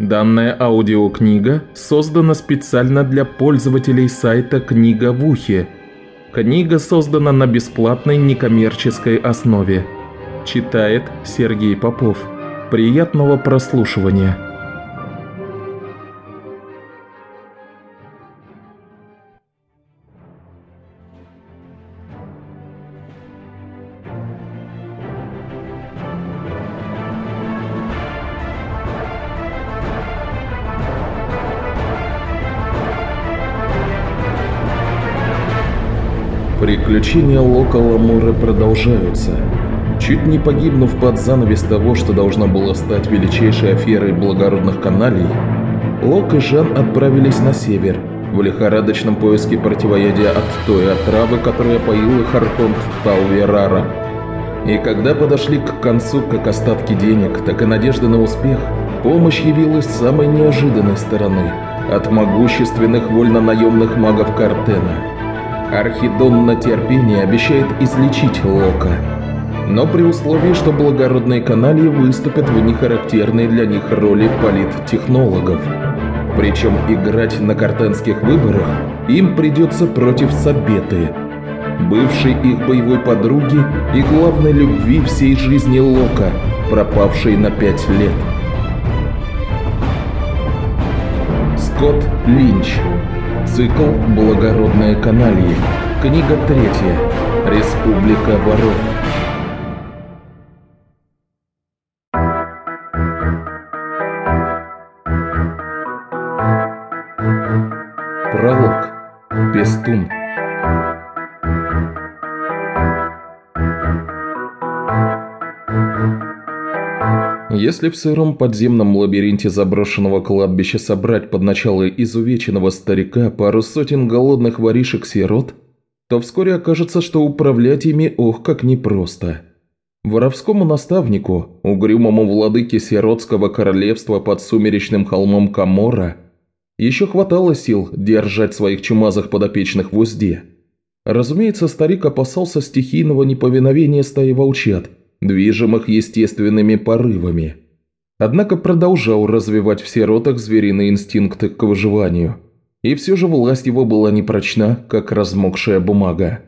Данная аудиокнига создана специально для пользователей сайта «Книга в ухе». Книга создана на бесплатной некоммерческой основе. Читает Сергей Попов. Приятного прослушивания. Приключения Локала Муры продолжаются. Чуть не погибнув под занавес того, что должно было стать величайшей аферой благородных каналей, Лок и Жан отправились на север, в лихорадочном поиске противоядия от той отравы, которая поила Хархонт Тауверара. И когда подошли к концу как остатки денег, так и надежды на успех, помощь явилась самой неожиданной стороны – от могущественных вольно-наемных магов Картена – Архидон на терпение обещает излечить Лока. Но при условии, что благородные каналии выступят в нехарактерной для них роли политтехнологов. Причем играть на картенских выборах им придется против Сабеты, бывшей их боевой подруги и главной любви всей жизни Лока, пропавшей на пять лет. Скотт Линч Цикл «Благородные канальи». Книга третья. Республика воров. Пролог. Пестун. Если в сыром подземном лабиринте заброшенного кладбища собрать под начало изувеченного старика пару сотен голодных воришек-сирот, то вскоре окажется, что управлять ими ох как непросто. Воровскому наставнику, угрюмому владыке сиротского королевства под сумеречным холмом Камора, еще хватало сил держать своих чумазых подопечных в узде. Разумеется, старик опасался стихийного неповиновения стаи волчат – движимых естественными порывами. Однако продолжал развивать в сиротах звериные инстинкты к выживанию. И все же власть его была непрочна, как размокшая бумага.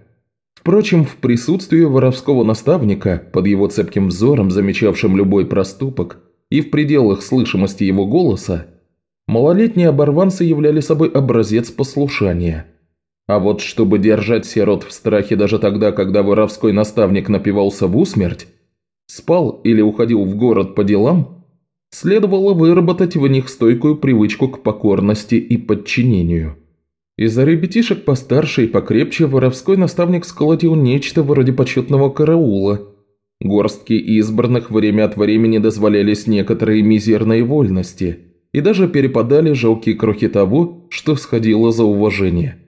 Впрочем, в присутствии воровского наставника, под его цепким взором, замечавшим любой проступок, и в пределах слышимости его голоса, малолетние оборванцы являли собой образец послушания. А вот чтобы держать сирот в страхе даже тогда, когда воровской наставник напивался в усмерть, спал или уходил в город по делам, следовало выработать в них стойкую привычку к покорности и подчинению. Из-за ребятишек постарше и покрепче воровской наставник сколотил нечто вроде почетного караула. Горстки избранных время от времени дозволялись некоторые мизерные вольности и даже перепадали жалкие крохи того, что сходило за уважение.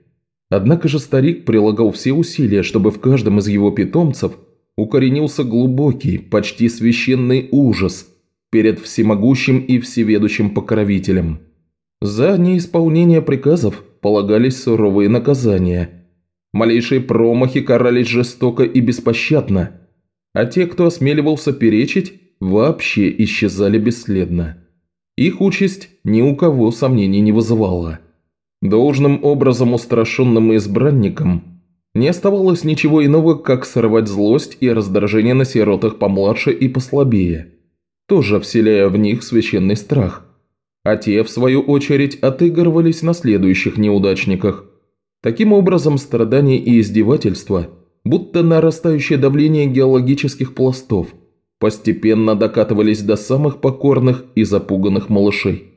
Однако же старик прилагал все усилия, чтобы в каждом из его питомцев – укоренился глубокий, почти священный ужас перед всемогущим и всеведущим покровителем. За неисполнение приказов полагались суровые наказания. Малейшие промахи карались жестоко и беспощадно, а те, кто осмеливался перечить, вообще исчезали бесследно. Их участь ни у кого сомнений не вызывала. Должным образом устрашенным избранникам – не оставалось ничего иного, как сорвать злость и раздражение на сиротах помладше и послабее, тоже вселяя в них священный страх. А те, в свою очередь, отыгрывались на следующих неудачниках. Таким образом, страдания и издевательства, будто нарастающее давление геологических пластов, постепенно докатывались до самых покорных и запуганных малышей.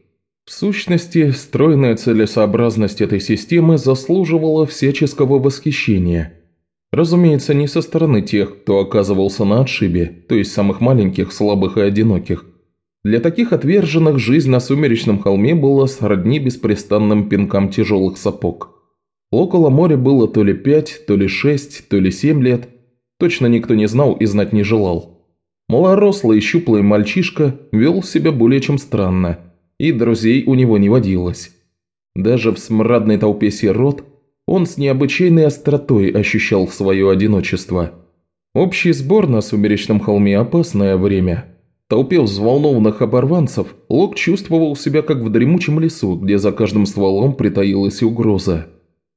В сущности, стройная целесообразность этой системы заслуживала всяческого восхищения. Разумеется, не со стороны тех, кто оказывался на отшибе, то есть самых маленьких, слабых и одиноких. Для таких отверженных жизнь на сумеречном холме была сродни беспрестанным пинкам тяжелых сапог. Около моря было то ли пять, то ли шесть, то ли семь лет. Точно никто не знал и знать не желал. Малорослый щуплый мальчишка вел себя более чем странно – и друзей у него не водилось. Даже в смрадной толпе сирот он с необычайной остротой ощущал свое одиночество. Общий сбор на Сумеречном холме – опасное время. толпе взволнованных оборванцев Лок чувствовал себя как в дремучем лесу, где за каждым стволом притаилась угроза.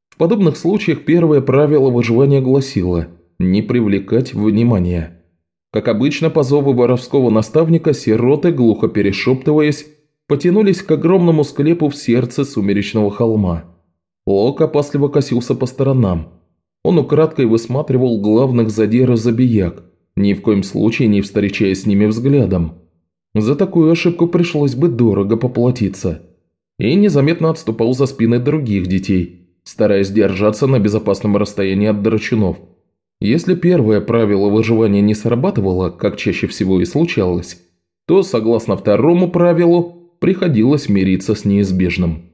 В подобных случаях первое правило выживания гласило «не привлекать внимания». Как обычно, по зову воровского наставника сироты, глухо перешептываясь, потянулись к огромному склепу в сердце сумеречного холма. Лок опасливо косился по сторонам. Он украдкой высматривал главных задира забияк, ни в коем случае не встречаясь с ними взглядом. За такую ошибку пришлось бы дорого поплатиться. И незаметно отступал за спины других детей, стараясь держаться на безопасном расстоянии от драчунов. Если первое правило выживания не срабатывало, как чаще всего и случалось, то, согласно второму правилу, приходилось мириться с неизбежным.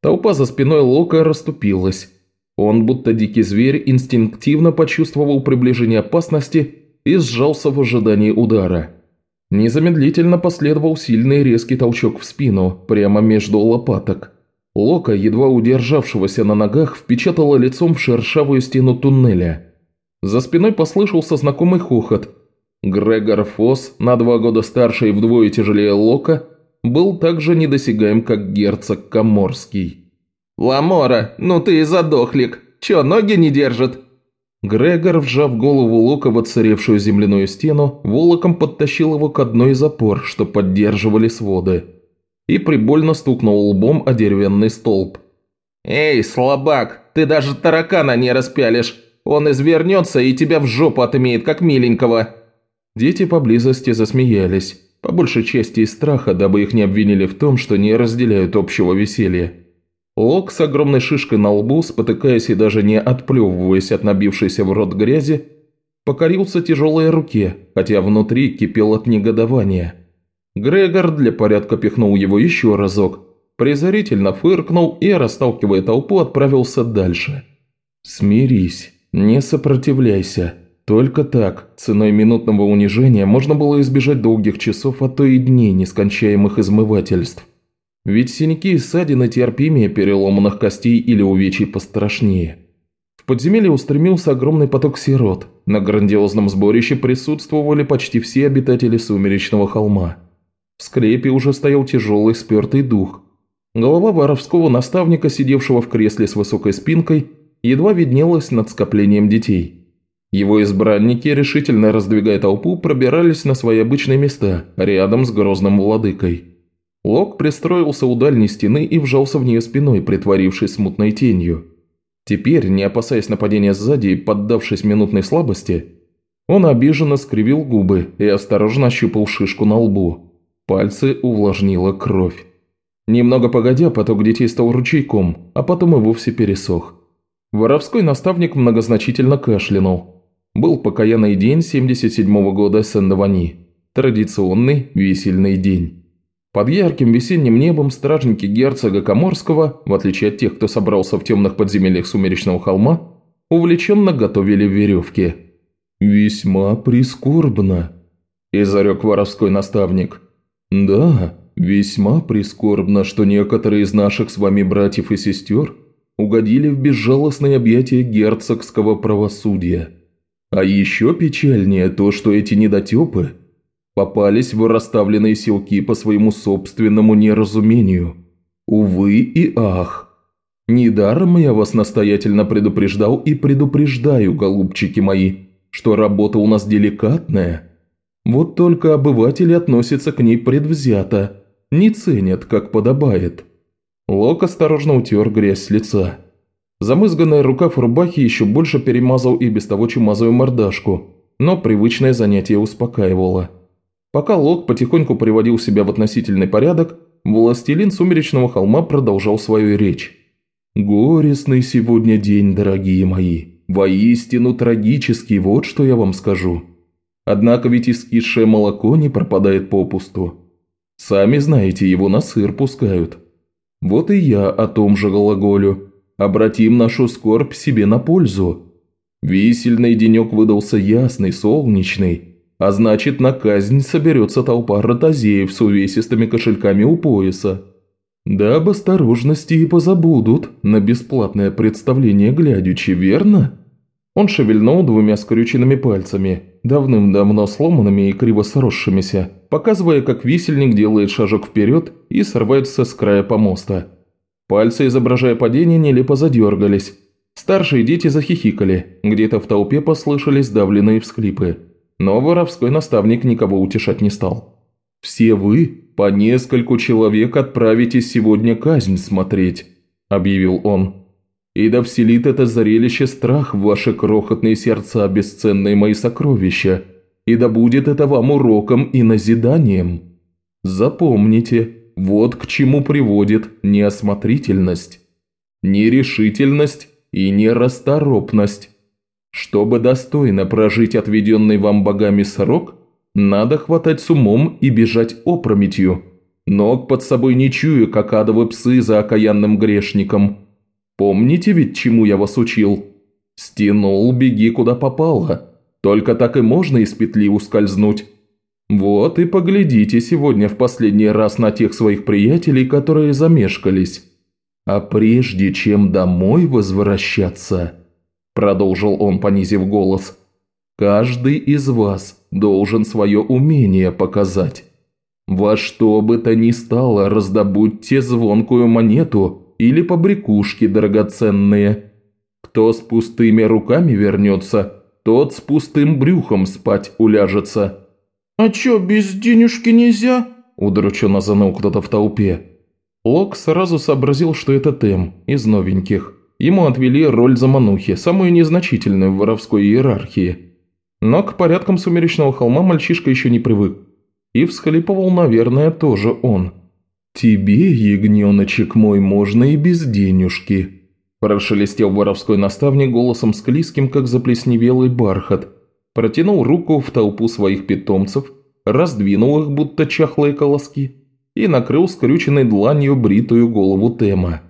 Толпа за спиной Лока расступилась. Он, будто дикий зверь, инстинктивно почувствовал приближение опасности и сжался в ожидании удара. Незамедлительно последовал сильный резкий толчок в спину, прямо между лопаток. Лока, едва удержавшегося на ногах, впечатала лицом в шершавую стену туннеля. За спиной послышался знакомый хохот. Грегор Фосс, на два года старше и вдвое тяжелее Лока, был так же недосягаем, как герцог Коморский. «Ламора, ну ты и задохлик! Чё, ноги не держат?» Грегор, вжав голову Лока в отсыревшую земляную стену, волоком подтащил его к одной из опор, что поддерживали своды, и прибольно стукнул лбом о деревянный столб. «Эй, слабак, ты даже таракана не распялишь! Он извернется и тебя в жопу отымеет, как миленького!» Дети поблизости засмеялись, по большей части из страха, дабы их не обвинили в том, что не разделяют общего веселья. Лок с огромной шишкой на лбу, спотыкаясь и даже не отплевываясь от набившейся в рот грязи, покорился тяжелой руке, хотя внутри кипел от негодования. Грегор для порядка пихнул его еще разок, презрительно фыркнул и, расталкивая толпу, отправился дальше. «Смирись, не сопротивляйся. Только так, ценой минутного унижения, можно было избежать долгих часов, а то и дней нескончаемых измывательств. Ведь синяки и ссадины терпимее переломанных костей или увечий пострашнее. В подземелье устремился огромный поток сирот. На грандиозном сборище присутствовали почти все обитатели Сумеречного холма. В скрепе уже стоял тяжелый спертый дух. Голова воровского наставника, сидевшего в кресле с высокой спинкой, едва виднелась над скоплением детей. Его избранники, решительно раздвигая толпу, пробирались на свои обычные места, рядом с грозным владыкой. Лок пристроился у дальней стены и вжался в нее спиной, притворившись смутной тенью. Теперь, не опасаясь нападения сзади и поддавшись минутной слабости, он обиженно скривил губы и осторожно ощупал шишку на лбу. Пальцы увлажнила кровь. Немного погодя, поток детей стал ручейком, а потом и вовсе пересох. Воровской наставник многозначительно кашлянул. Был покаянный день 77-го года Сен-Давани. Традиционный весельный день. Под ярким весенним небом стражники герцога Коморского, в отличие от тех, кто собрался в темных подземельях Сумеречного холма, увлеченно готовили веревки. «Весьма прискорбно», – изорек воровской наставник. «Да, весьма прискорбно, что некоторые из наших с вами братьев и сестер угодили в безжалостное объятие герцогского правосудия. А еще печальнее то, что эти недотепы – попались в расставленные силки по своему собственному неразумению. Увы и ах. Недаром я вас настоятельно предупреждал и предупреждаю, голубчики мои, что работа у нас деликатная. Вот только обыватели относятся к ней предвзято, не ценят, как подобает». Лок осторожно утер грязь с лица. Замызганная рукав рубахи еще больше перемазал и без того чумазую мордашку, но привычное занятие успокаивало. Пока Лок потихоньку приводил себя в относительный порядок, властелин Сумеречного холма продолжал свою речь. «Горестный сегодня день, дорогие мои. Воистину трагический, вот что я вам скажу. Однако ведь искисшее молоко не пропадает попусту. Сами знаете, его на сыр пускают. Вот и я о том же глаголю. Обратим нашу скорбь себе на пользу. Висельный денек выдался ясный, солнечный» А значит, на казнь соберется толпа ротозеев с увесистыми кошельками у пояса. Да об осторожности и позабудут на бесплатное представление глядячи, верно? Он шевельнул двумя скрюченными пальцами, давным-давно сломанными и криво сросшимися, показывая, как висельник делает шажок вперед и срывается с края помоста. Пальцы, изображая падение, нелепо задергались. Старшие дети захихикали, где-то в толпе послышались давленные всхлипы. Но воровской наставник никого утешать не стал. «Все вы, по нескольку человек, отправитесь сегодня казнь смотреть», – объявил он. «И да вселит это зрелище страх в ваши крохотные сердца, бесценные мои сокровища, и да будет это вам уроком и назиданием. Запомните, вот к чему приводит неосмотрительность, нерешительность и нерасторопность. Чтобы достойно прожить отведенный вам богами срок, надо хватать с умом и бежать опрометью, ног под собой не чуя, как адовы псы за окаянным грешником. Помните ведь, чему я вас учил? Стянул, беги куда попало. Только так и можно из петли ускользнуть. Вот и поглядите сегодня в последний раз на тех своих приятелей, которые замешкались. А прежде чем домой возвращаться, продолжил он, понизив голос, каждый из вас должен свое умение показать. Во что бы то ни стало, раздобудьте звонкую монету или побрякушки драгоценные. Кто с пустыми руками вернется, тот с пустым брюхом спать уляжется». «А чё, без денежки нельзя?» – удрученно заныл кто-то в толпе. Лок сразу сообразил, что это Тем, из новеньких. Ему отвели роль заманухи, самую незначительную в воровской иерархии. Но к порядкам сумеречного холма мальчишка еще не привык. И всхлипывал, наверное, тоже он. «Тебе, ягненочек мой, можно и без денежки», – прошелестел воровской наставник голосом склизким, как заплесневелый бархат – протянул руку в толпу своих питомцев, раздвинул их, будто чахлые колоски, и накрыл скрюченной дланью бритую голову Тема.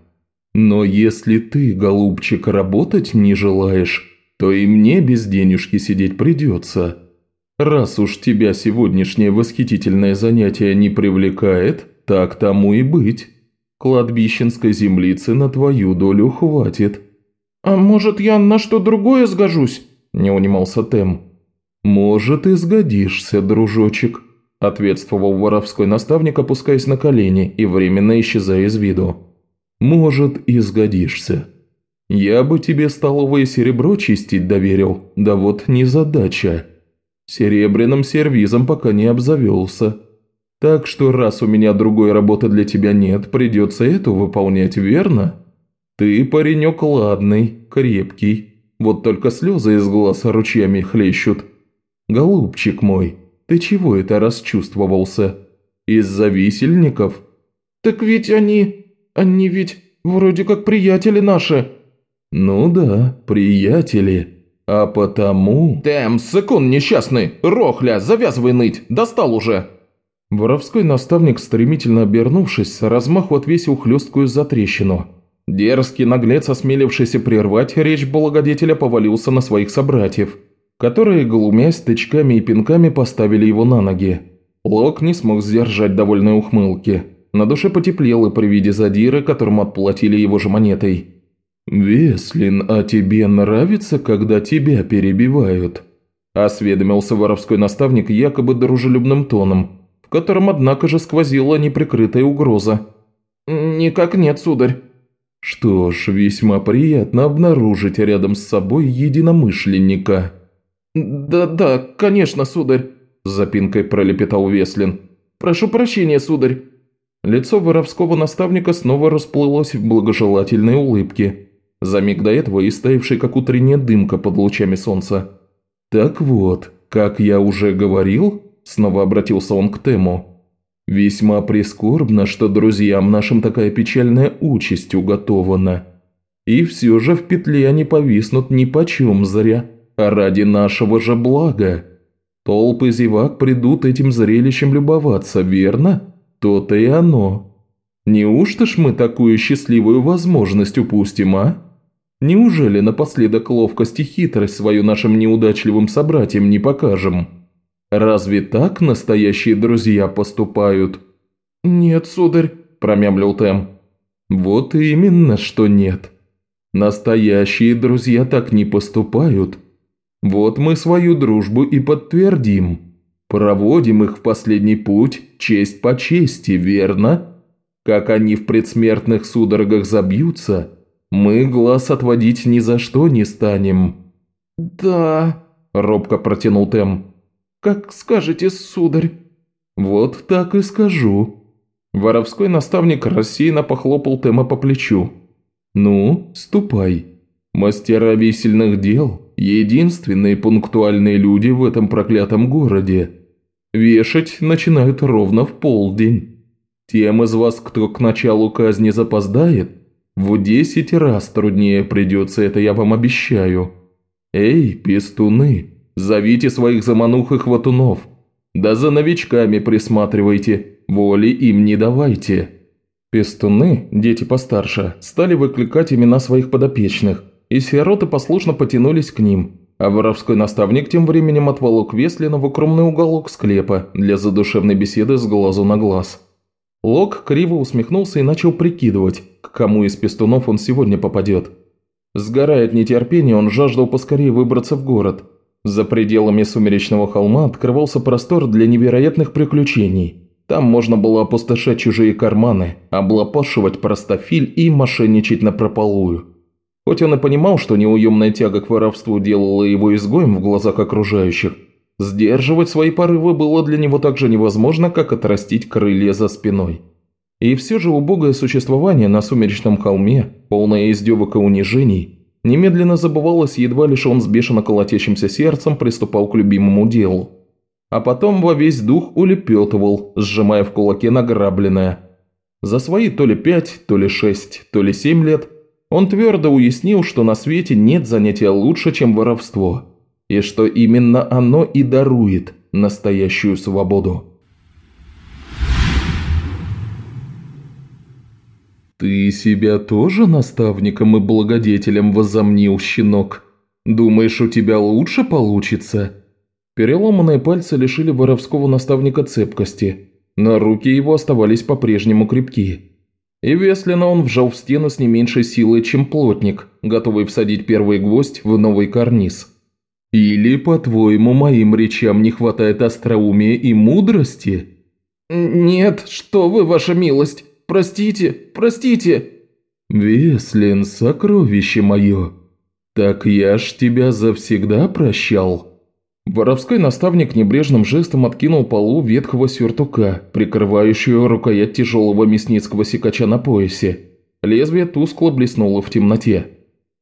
«Но если ты, голубчик, работать не желаешь, то и мне без денежки сидеть придется. Раз уж тебя сегодняшнее восхитительное занятие не привлекает, так тому и быть. Кладбищенской землицы на твою долю хватит». «А может, я на что другое сгожусь?» – не унимался Тем. «Может, и сгодишься, дружочек», – ответствовал воровской наставник, опускаясь на колени и временно исчезая из виду. «Может, и сгодишься. Я бы тебе столовое серебро чистить доверил, да вот не задача. Серебряным сервизом пока не обзавелся. Так что раз у меня другой работы для тебя нет, придется эту выполнять, верно? Ты паренек ладный, крепкий, вот только слезы из глаз ручьями хлещут». «Голубчик мой, ты чего это расчувствовался? Из-за висельников?» «Так ведь они... они ведь вроде как приятели наши». «Ну да, приятели. А потому...» «Тэм, сыкун несчастный! Рохля, завязывай ныть! Достал уже!» Воровской наставник, стремительно обернувшись, размаху отвесил хлесткую затрещину. Дерзкий наглец, осмелившийся прервать речь благодетеля, повалился на своих собратьев – которые, глумясь тычками и пинками, поставили его на ноги. Лок не смог сдержать довольной ухмылки. На душе потеплело при виде задира, которому отплатили его же монетой. «Веслин, а тебе нравится, когда тебя перебивают?» Осведомился воровской наставник якобы дружелюбным тоном, в котором, однако же, сквозила неприкрытая угроза. «Никак нет, сударь». «Что ж, весьма приятно обнаружить рядом с собой единомышленника». «Да-да, конечно, сударь», – запинкой пролепетал Веслин. «Прошу прощения, сударь». Лицо воровского наставника снова расплылось в благожелательной улыбке, за миг до этого истаившей, как утренняя дымка под лучами солнца. «Так вот, как я уже говорил», – снова обратился он к Тему, – «весьма прискорбно, что друзьям нашим такая печальная участь уготована. И все же в петле они повиснут ни почем зря» ради нашего же блага. Толпы зевак придут этим зрелищем любоваться, верно? То-то и оно. Неужто ж мы такую счастливую возможность упустим, а? Неужели напоследок ловкость и хитрость свою нашим неудачливым собратьям не покажем? Разве так настоящие друзья поступают?» «Нет, сударь», – промямлил Тем. «Вот именно, что нет. Настоящие друзья так не поступают. Вот мы свою дружбу и подтвердим. Проводим их в последний путь, честь по чести, верно? Как они в предсмертных судорогах забьются, мы глаз отводить ни за что не станем». «Да», – робко протянул Тем. «Как скажете, сударь». «Вот так и скажу». Воровской наставник рассеянно похлопал Тема по плечу. «Ну, ступай. Мастера весельных дел – единственные пунктуальные люди в этом проклятом городе. Вешать начинают ровно в полдень. Тем из вас, кто к началу казни запоздает, в десять раз труднее придется, это я вам обещаю. Эй, пестуны, зовите своих заманухих ватунов. Да за новичками присматривайте, воли им не давайте». Пестуны, дети постарше, стали выкликать имена своих подопечных, и сироты послушно потянулись к ним, а воровской наставник тем временем отволок Веслина в укромный уголок склепа для задушевной беседы с глазу на глаз. Лок криво усмехнулся и начал прикидывать, к кому из пестунов он сегодня попадет. Сгорая от нетерпения, он жаждал поскорее выбраться в город. За пределами сумеречного холма открывался простор для невероятных приключений. Там можно было опустошать чужие карманы, облапошивать простофиль и мошенничать напропалую. Хоть он и понимал, что неуемная тяга к воровству делала его изгоем в глазах окружающих, сдерживать свои порывы было для него так же невозможно, как отрастить крылья за спиной. И все же убогое существование на сумеречном холме, полное издевок и унижений, немедленно забывалось, едва лишь он с бешено колотящимся сердцем приступал к любимому делу. А потом во весь дух улепетывал, сжимая в кулаке награбленное. За свои то ли пять, то ли шесть, то ли семь лет – он твердо уяснил, что на свете нет занятия лучше, чем воровство, и что именно оно и дарует настоящую свободу. «Ты себя тоже наставником и благодетелем возомнил, щенок? Думаешь, у тебя лучше получится?» Переломанные пальцы лишили воровского наставника цепкости, но руки его оставались по-прежнему крепкие. И Веслина он вжал в стену с не меньшей силой, чем плотник, готовый всадить первый гвоздь в новый карниз. «Или, по-твоему, моим речам не хватает остроумия и мудрости?» «Нет, что вы, ваша милость! Простите, простите!» «Веслин, сокровище мое! Так я ж тебя завсегда прощал!» Воровской наставник небрежным жестом откинул полу ветхого сюртука, прикрывающую рукоять тяжелого мясницкого секача на поясе. Лезвие тускло блеснуло в темноте.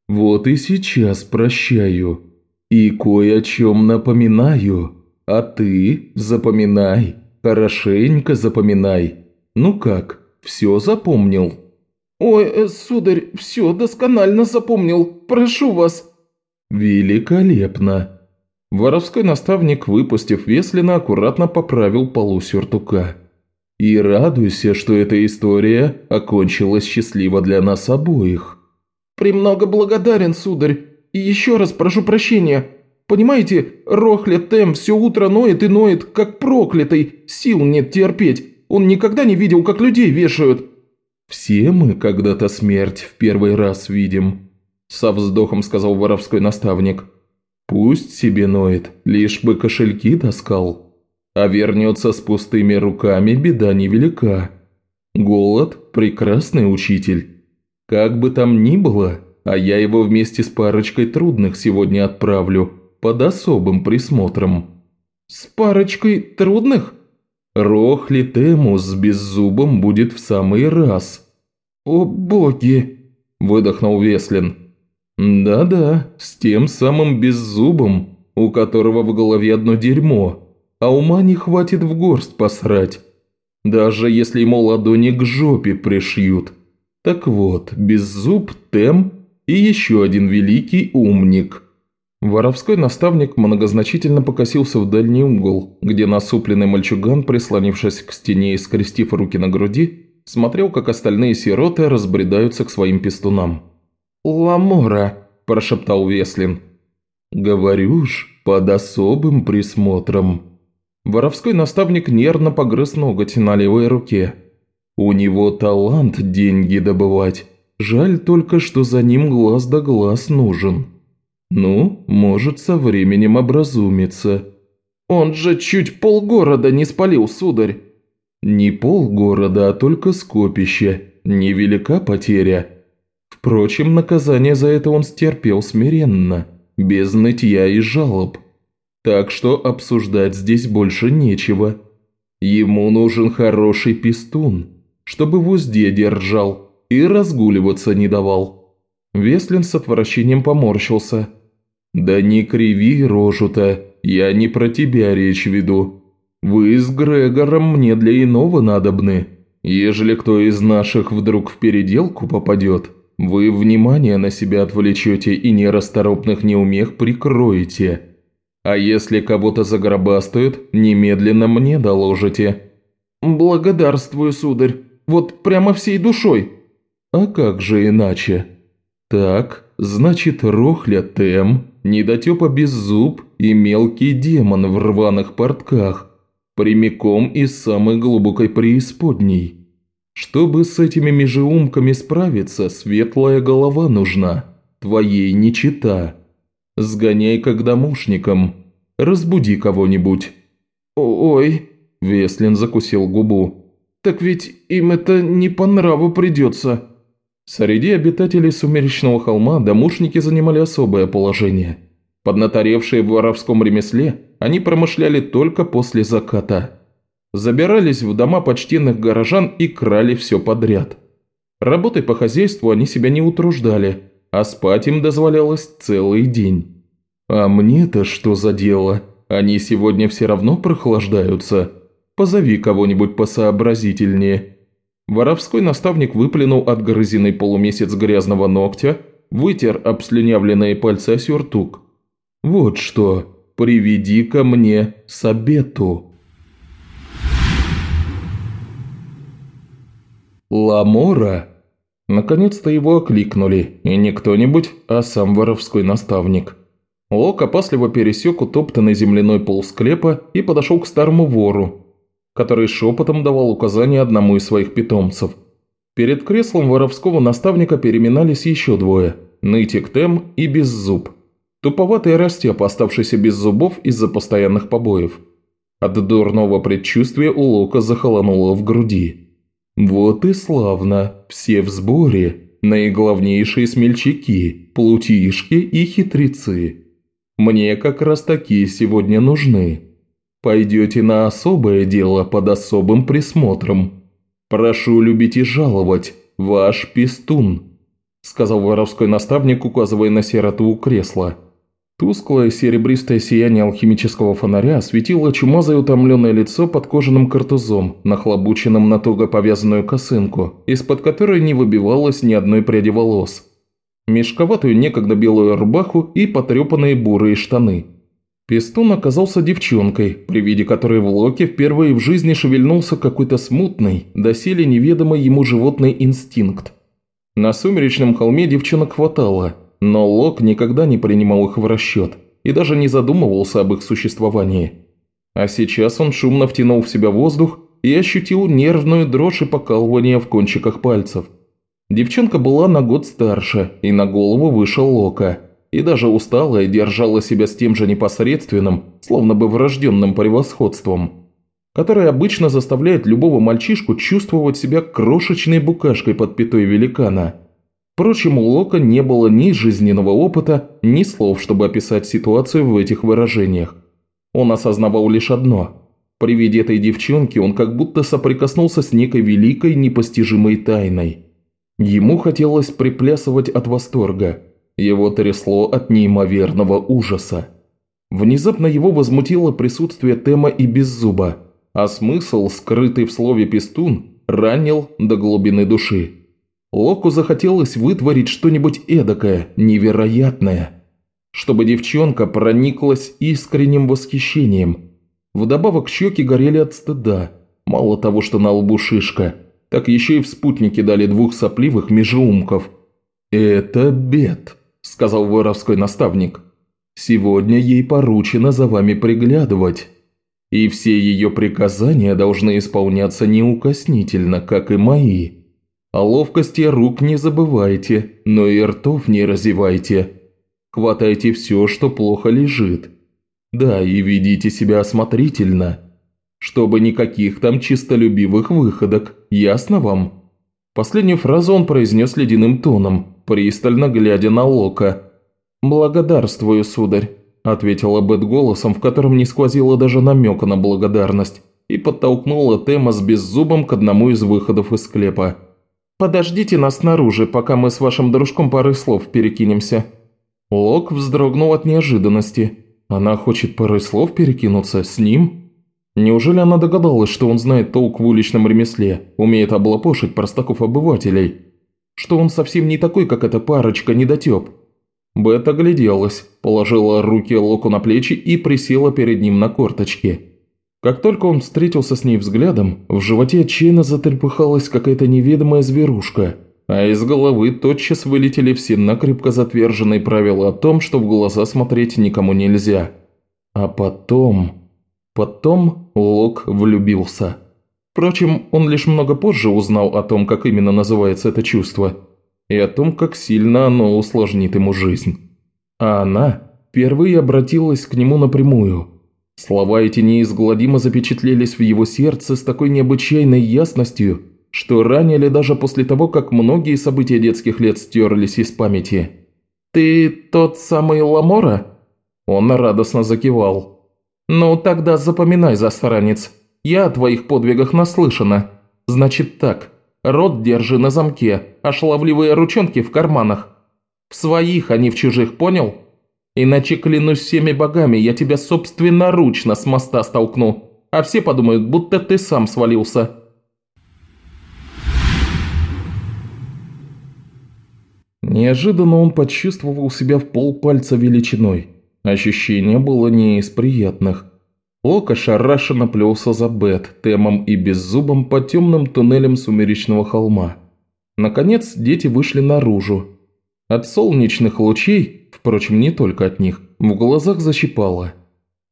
«Вот и сейчас прощаю. И кое о чем напоминаю. А ты запоминай, хорошенько запоминай. Ну как, все запомнил?» «Ой, э, сударь, все досконально запомнил. Прошу вас». «Великолепно. Воровской наставник, выпустив Веслина, аккуратно поправил полу сюртука. «И радуйся, что эта история окончилась счастливо для нас обоих». «Премного благодарен, сударь, и еще раз прошу прощения. Понимаете, Рохля Тем все утро ноет и ноет, как проклятый, сил нет терпеть. Он никогда не видел, как людей вешают». «Все мы когда-то смерть в первый раз видим», – со вздохом сказал воровской наставник. Пусть себе ноет, лишь бы кошельки таскал. А вернется с пустыми руками, беда невелика. Голод – прекрасный учитель. Как бы там ни было, а я его вместе с парочкой трудных сегодня отправлю, под особым присмотром. С парочкой трудных? Рохли Темус с беззубом будет в самый раз. О боги! Выдохнул Веслин. «Да-да, с тем самым беззубом, у которого в голове одно дерьмо, а ума не хватит в горсть посрать, даже если ему ладони к жопе пришьют. Так вот, беззуб, тем и еще один великий умник». Воровской наставник многозначительно покосился в дальний угол, где насупленный мальчуган, прислонившись к стене и скрестив руки на груди, смотрел, как остальные сироты разбредаются к своим пестунам. «Ламора», – прошептал Веслин. «Говорю ж, под особым присмотром». Воровской наставник нервно погрыз ноготь на левой руке. «У него талант деньги добывать. Жаль только, что за ним глаз да глаз нужен. Ну, может, со временем образумится. Он же чуть полгорода не спалил, сударь». «Не полгорода, а только скопище. Невелика потеря. Впрочем, наказание за это он стерпел смиренно, без нытья и жалоб. Так что обсуждать здесь больше нечего. Ему нужен хороший пистун, чтобы в узде держал и разгуливаться не давал». Веслин с отвращением поморщился. «Да не криви рожу-то, я не про тебя речь веду. Вы с Грегором мне для иного надобны. Ежели кто из наших вдруг в переделку попадет, вы внимание на себя отвлечете и нерасторопных неумех прикроете. А если кого-то загробастают, немедленно мне доложите». «Благодарствую, сударь. Вот прямо всей душой». «А как же иначе?» «Так, значит, Рохля Тем, недотепа без зуб и мелкий демон в рваных портках, прямиком из самой глубокой преисподней. Чтобы с этими межеумками справиться, светлая голова нужна, твоей не чита. Сгоняй как домушником, разбуди кого-нибудь». «Ой», – Веслин закусил губу. «Так ведь им это не по нраву придется». Среди обитателей Сумеречного холма домушники занимали особое положение. Поднаторевшие в воровском ремесле, они промышляли только после заката. Забирались в дома почтенных горожан и крали все подряд. Работой по хозяйству они себя не утруждали, а спать им дозволялось целый день. «А мне-то что за дело? Они сегодня все равно прохлаждаются. Позови кого-нибудь посообразительнее». Воровской наставник выплюнул от грызиной полумесяц грязного ногтя, вытер обслюнявленные пальцы о сюртук. «Вот что, приведи ко мне Сабету». «Ламора?» Наконец-то его окликнули, и не кто-нибудь, а сам воровской наставник. Лок опасливо пересек утоптанный земляной пол склепа и подошел к старому вору, который шепотом давал указания одному из своих питомцев. Перед креслом воровского наставника переминались еще двое – Нытик Тем и Беззуб. Туповатый растеп, оставшийся без зубов из-за постоянных побоев. От дурного предчувствия у Лока захолонуло в груди. «Вот и славно, все в сборе, наиглавнейшие смельчаки, плутишки и хитрецы. Мне как раз такие сегодня нужны». Пойдете на особое дело под особым присмотром. Прошу любить и жаловать, ваш пистун», – сказал воровской наставник, указывая на сироту у кресла. Тусклое серебристое сияние алхимического фонаря осветило чумазое утомленное лицо под кожаным картузом, нахлобученным на туго повязанную косынку, из-под которой не выбивалось ни одной пряди волос, мешковатую некогда белую рубаху и потрепанные бурые штаны – Пестун оказался девчонкой, при виде которой в Локе впервые в жизни шевельнулся какой-то смутный, доселе неведомый ему животный инстинкт. На сумеречном холме девчонок хватало, но Лок никогда не принимал их в расчет и даже не задумывался об их существовании. А сейчас он шумно втянул в себя воздух и ощутил нервную дрожь и покалывание в кончиках пальцев. Девчонка была на год старше и на голову выше Лока – и даже усталая держала себя с тем же непосредственным, словно бы врожденным превосходством, которое обычно заставляет любого мальчишку чувствовать себя крошечной букашкой под пятой великана. Впрочем, у Лока не было ни жизненного опыта, ни слов, чтобы описать ситуацию в этих выражениях. Он осознавал лишь одно. При виде этой девчонки он как будто соприкоснулся с некой великой непостижимой тайной. Ему хотелось приплясывать от восторга – его трясло от неимоверного ужаса. Внезапно его возмутило присутствие Тема и Беззуба, а смысл, скрытый в слове «пестун», ранил до глубины души. Локу захотелось вытворить что-нибудь эдакое, невероятное, чтобы девчонка прониклась искренним восхищением. Вдобавок щеки горели от стыда. Мало того, что на лбу шишка, так еще и в спутнике дали двух сопливых межеумков. «Это бед», – сказал воровской наставник. «Сегодня ей поручено за вами приглядывать, и все ее приказания должны исполняться неукоснительно, как и мои. О ловкости рук не забывайте, но и ртов не разевайте. Хватайте все, что плохо лежит. Да, и ведите себя осмотрительно. Чтобы никаких там чистолюбивых выходок, ясно вам?» Последнюю фразу он произнес ледяным тоном, пристально глядя на Лока. «Благодарствую, сударь», – ответила Бет голосом, в котором не сквозило даже намека на благодарность, и подтолкнула Тема с беззубом к одному из выходов из склепа. «Подождите нас снаружи, пока мы с вашим дружком пары слов перекинемся». Лок вздрогнул от неожиданности. Она хочет парой слов перекинуться с ним? Неужели она догадалась, что он знает толк в уличном ремесле, умеет облапошить простаков-обывателей? Что он совсем не такой, как эта парочка недотеп? Бет огляделась, положила руки Локу на плечи и присела перед ним на корточки. Как только он встретился с ней взглядом, в животе отчаянно затрепыхалась какая-то неведомая зверушка – а из головы тотчас вылетели все накрепко затверженные правила о том, что в глаза смотреть никому нельзя. А потом... Потом Лок влюбился. Впрочем, он лишь много позже узнал о том, как именно называется это чувство, и о том, как сильно оно усложнит ему жизнь. А она впервые обратилась к нему напрямую. Слова эти неизгладимо запечатлелись в его сердце с такой необычайной ясностью, что ранили даже после того, как многие события детских лет стерлись из памяти. «Ты тот самый Ламора?» Он радостно закивал. «Ну, тогда запоминай, засранец. Я о твоих подвигах наслышана. Значит так, рот держи на замке, а шлавливые ручонки в карманах. В своих, а не в чужих, понял? Иначе, клянусь всеми богами, я тебя собственноручно с моста столкну, а все подумают, будто ты сам свалился». Неожиданно он почувствовал себя в полпальца величиной. Ощущение было не из приятных. Лок ошарашенно плелся за Бет, Темом и Беззубом по темным туннелям сумеречного холма. Наконец дети вышли наружу. От солнечных лучей, впрочем, не только от них, в глазах защипало.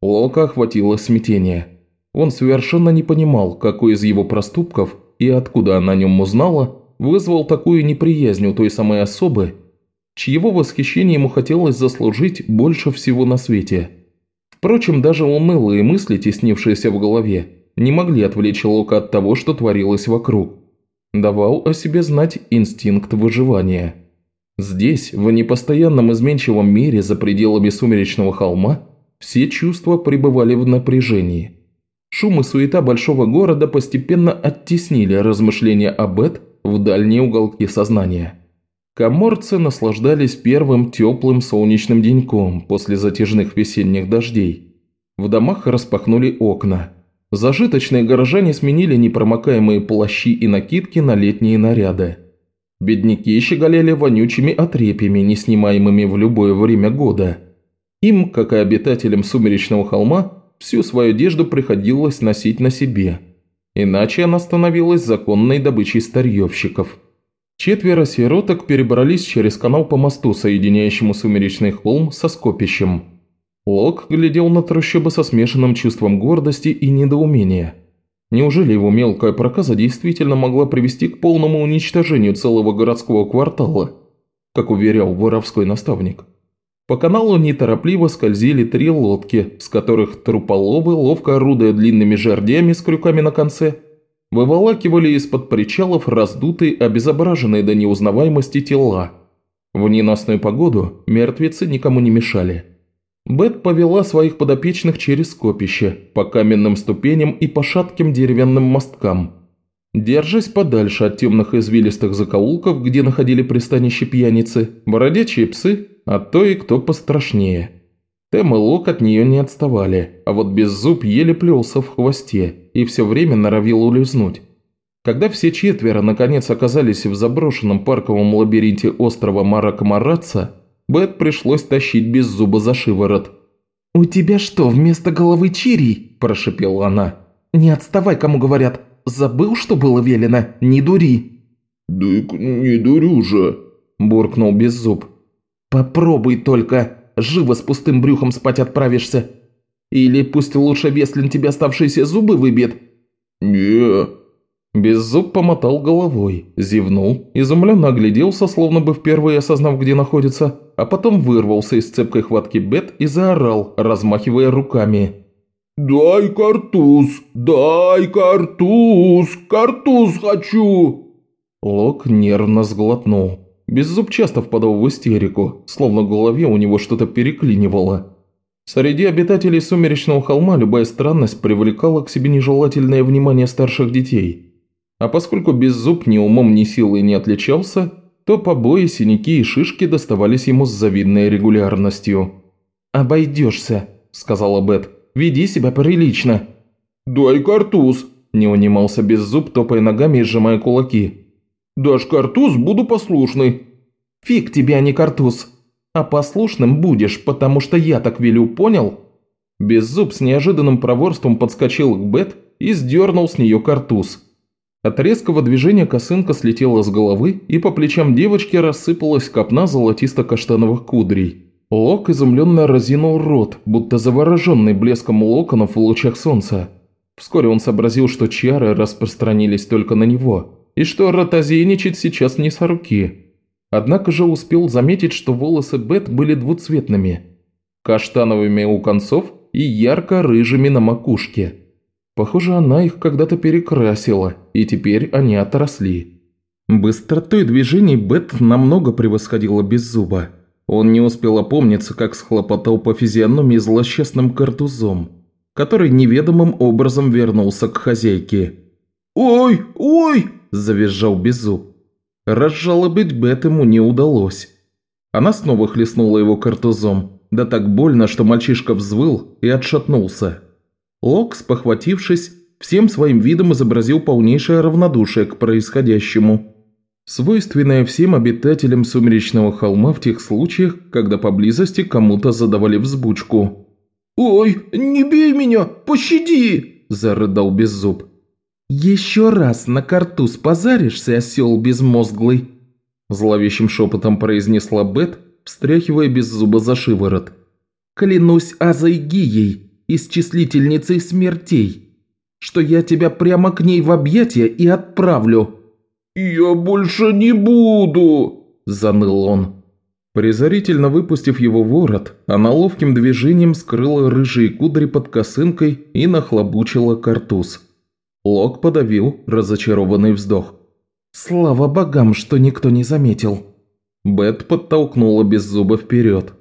Лока охватило смятение. Он совершенно не понимал, какой из его проступков и откуда она о нем узнала, вызвал такую неприязнь у той самой особы, чьего восхищения ему хотелось заслужить больше всего на свете. Впрочем, даже унылые мысли, теснившиеся в голове, не могли отвлечь Лока от того, что творилось вокруг. Давал о себе знать инстинкт выживания. Здесь, в непостоянном изменчивом мире за пределами сумеречного холма, все чувства пребывали в напряжении. Шум и суета большого города постепенно оттеснили размышления об Эд в дальние уголки сознания. Коморцы наслаждались первым теплым солнечным деньком после затяжных весенних дождей. В домах распахнули окна. Зажиточные горожане сменили непромокаемые плащи и накидки на летние наряды. Бедняки щеголяли вонючими отрепьями, не снимаемыми в любое время года. Им, как и обитателям Сумеречного холма, всю свою одежду приходилось носить на себе – Иначе она становилась законной добычей старьевщиков. Четверо сироток перебрались через канал по мосту, соединяющему сумеречный холм со скопищем. Лок глядел на трущобы со смешанным чувством гордости и недоумения. Неужели его мелкая проказа действительно могла привести к полному уничтожению целого городского квартала, как уверял воровской наставник? По каналу неторопливо скользили три лодки, с которых труполовы, ловко орудуя длинными жердями с крюками на конце, выволакивали из-под причалов раздутые, обезображенные до неузнаваемости тела. В ненастную погоду мертвецы никому не мешали. Бет повела своих подопечных через скопище, по каменным ступеням и по шатким деревянным мосткам. Держась подальше от темных извилистых закоулков, где находили пристанище пьяницы, бродячие псы а то и кто пострашнее. Тэм и Лок от нее не отставали, а вот Беззуб еле плелся в хвосте и все время норовил улизнуть. Когда все четверо наконец оказались в заброшенном парковом лабиринте острова Маракамараца, Бет пришлось тащить Беззуба за шиворот. «У тебя что, вместо головы чирий?» – прошепела она. «Не отставай, кому говорят. Забыл, что было велено? Не дури!» «Дык, не дурю же!» – буркнул Беззуб. «Попробуй только, живо с пустым брюхом спать отправишься. Или пусть лучше Веслин тебе оставшиеся зубы выбьет». «Не». Беззуб помотал головой, зевнул, изумленно огляделся, словно бы впервые осознав, где находится, а потом вырвался из цепкой хватки Бет и заорал, размахивая руками. «Дай картуз! Дай картуз! Картуз хочу!» Лок нервно сглотнул. Беззуб часто впадал в истерику, словно в голове у него что-то переклинивало. Среди обитателей Сумеречного холма любая странность привлекала к себе нежелательное внимание старших детей. А поскольку Беззуб ни умом, ни силой не отличался, то побои, синяки и шишки доставались ему с завидной регулярностью. «Обойдешься», – сказала Бет. «Веди себя прилично». «Дай картуз», – не унимался Беззуб, топая ногами и сжимая кулаки. «Дашь картуз, буду послушный». «Фиг тебе, а не картуз. А послушным будешь, потому что я так велю, понял?» Беззуб с неожиданным проворством подскочил к Бет и сдернул с нее картуз. От резкого движения косынка слетела с головы, и по плечам девочки рассыпалась копна золотисто-каштановых кудрей. Лок изумленно разинул рот, будто завороженный блеском локонов в лучах солнца. Вскоре он сообразил, что чары распространились только на него, и что ротозейничать сейчас не с руки. Однако же успел заметить, что волосы Бет были двуцветными – каштановыми у концов и ярко-рыжими на макушке. Похоже, она их когда-то перекрасила, и теперь они отросли. Быстротой движений Бет намного превосходила Беззуба. Он не успел опомниться, как схлопотал по физиономии злосчастным картузом, который неведомым образом вернулся к хозяйке. «Ой, ой!» – завизжал Беззуб. Разжалобить Бет ему не удалось. Она снова хлестнула его картузом, да так больно, что мальчишка взвыл и отшатнулся. Локс, похватившись, всем своим видом изобразил полнейшее равнодушие к происходящему. Свойственное всем обитателям Сумеречного холма в тех случаях, когда поблизости кому-то задавали взбучку. «Ой, не бей меня, пощади!» – зарыдал Беззуб. «Еще раз на картуз позаришься, осел безмозглый!» Зловещим шепотом произнесла Бет, встряхивая без зуба за шиворот. «Клянусь Азайгией, исчислительницей смертей, что я тебя прямо к ней в объятия и отправлю!» «Я больше не буду!» – заныл он. Презрительно выпустив его ворот, она ловким движением скрыла рыжие кудри под косынкой и нахлобучила картуз. Лок подавил разочарованный вздох. «Слава богам, что никто не заметил». Бет подтолкнула без зуба вперед.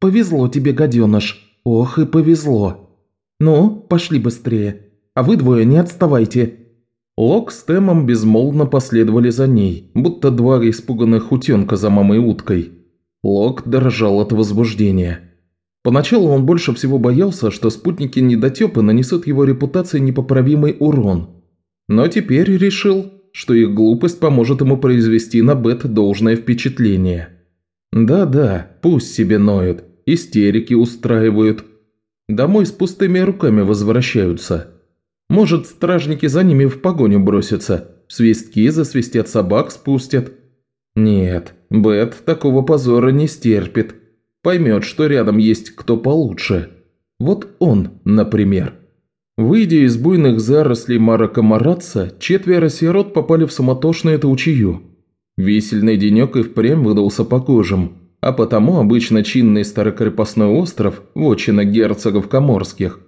«Повезло тебе, гаденыш. Ох и повезло. Ну, пошли быстрее. А вы двое не отставайте». Лок с Тэмом безмолвно последовали за ней, будто два испуганных утенка за мамой уткой. Лок дрожал от возбуждения. Поначалу он больше всего боялся, что спутники недотепы нанесут его репутации непоправимый урон. Но теперь решил, что их глупость поможет ему произвести на Бет должное впечатление. Да-да, пусть себе ноют, истерики устраивают. Домой с пустыми руками возвращаются. Может, стражники за ними в погоню бросятся, свистки засвистят собак спустят. Нет, Бет такого позора не стерпит поймет, что рядом есть кто получше. Вот он, например. Выйдя из буйных зарослей Марака Маратца, четверо сирот попали в суматошную толчью. Весельный денек и впрямь выдался похожим, а потому обычно чинный старокрепостной остров, вотчина герцогов Коморских,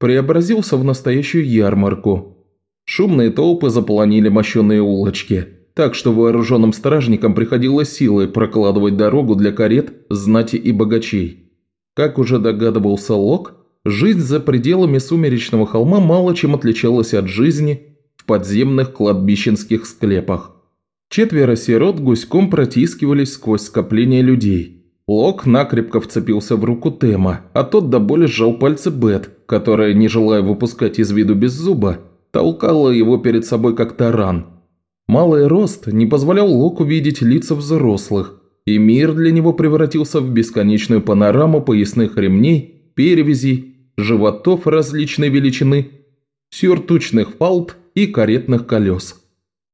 преобразился в настоящую ярмарку. Шумные толпы заполонили мощеные улочки – так что вооруженным стражникам приходилось силой прокладывать дорогу для карет, знати и богачей. Как уже догадывался Лок, жизнь за пределами Сумеречного холма мало чем отличалась от жизни в подземных кладбищенских склепах. Четверо сирот гуськом протискивались сквозь скопление людей. Лок накрепко вцепился в руку Тема, а тот до боли сжал пальцы Бет, которая, не желая выпускать из виду без зуба, толкала его перед собой как таран – Малый рост не позволял Локу видеть лица взрослых, и мир для него превратился в бесконечную панораму поясных ремней, перевязей, животов различной величины, сюртучных палт и каретных колес.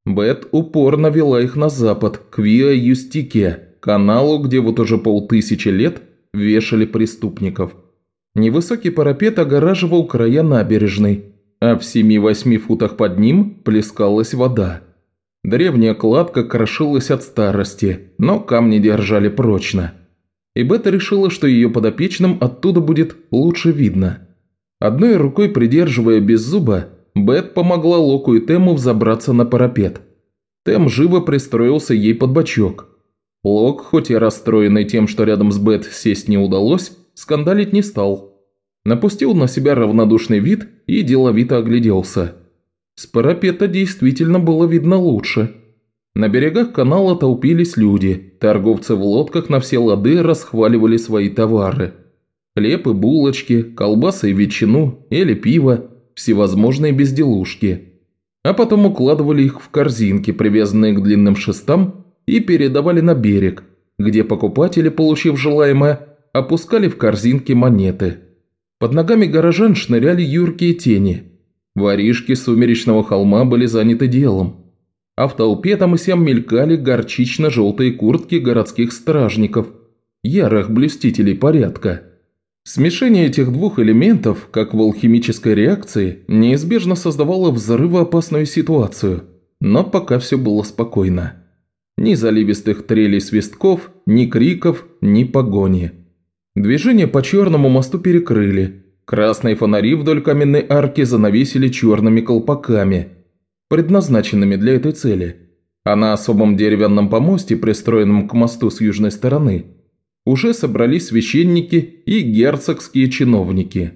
Бет упорно вела их на запад, к Виа Юстике, каналу, где вот уже полтысячи лет вешали преступников. Невысокий парапет огораживал края набережной, а в семи-восьми футах под ним плескалась вода. Древняя кладка крошилась от старости, но камни держали прочно. И Бета решила, что ее подопечным оттуда будет лучше видно. Одной рукой придерживая без Бет помогла Локу и Тему взобраться на парапет. Тем живо пристроился ей под бочок. Лок, хоть и расстроенный тем, что рядом с Бет сесть не удалось, скандалить не стал. Напустил на себя равнодушный вид и деловито огляделся. С парапета действительно было видно лучше. На берегах канала толпились люди, торговцы в лодках на все лады расхваливали свои товары. Хлеб и булочки, колбасы и ветчину, или пиво, всевозможные безделушки. А потом укладывали их в корзинки, привязанные к длинным шестам, и передавали на берег, где покупатели, получив желаемое, опускали в корзинки монеты. Под ногами горожан шныряли юркие тени – Воришки сумеречного холма были заняты делом, а в толпе там и сям мелькали горчично-желтые куртки городских стражников, ярых блюстителей порядка. Смешение этих двух элементов, как в алхимической реакции, неизбежно создавало взрывоопасную ситуацию, но пока все было спокойно. Ни заливистых трелей свистков, ни криков, ни погони. Движение по черному мосту перекрыли, Красные фонари вдоль каменной арки занавесили черными колпаками, предназначенными для этой цели. А на особом деревянном помосте, пристроенном к мосту с южной стороны, уже собрались священники и герцогские чиновники.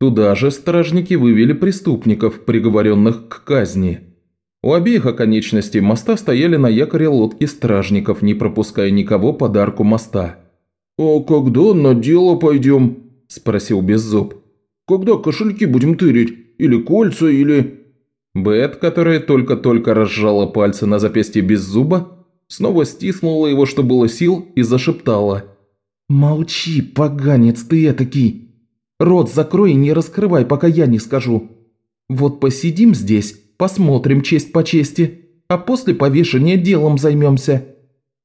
Туда же стражники вывели преступников, приговоренных к казни. У обеих оконечностей моста стояли на якоре лодки стражников, не пропуская никого под арку моста. «А когда на дело пойдем?» – спросил Беззуб. Когда кошельки будем тырить? Или кольца, или...» Бет, которая только-только разжала пальцы на запястье без зуба, снова стиснула его, что было сил, и зашептала. «Молчи, поганец ты этакий! Рот закрой и не раскрывай, пока я не скажу. Вот посидим здесь, посмотрим честь по чести, а после повешения делом займемся».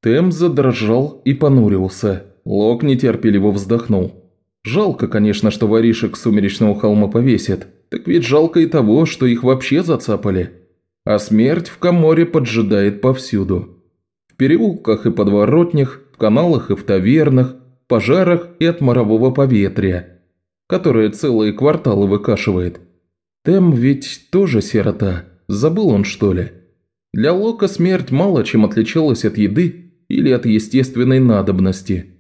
Тем задрожал и понурился. Лок нетерпеливо вздохнул. Жалко, конечно, что воришек сумеречного холма повесят, так ведь жалко и того, что их вообще зацапали. А смерть в коморе поджидает повсюду. В переулках и подворотнях, в каналах и в тавернах, пожарах и от морового поветрия, которое целые кварталы выкашивает. Тем ведь тоже сирота, забыл он что ли? Для Лока смерть мало чем отличалась от еды или от естественной надобности –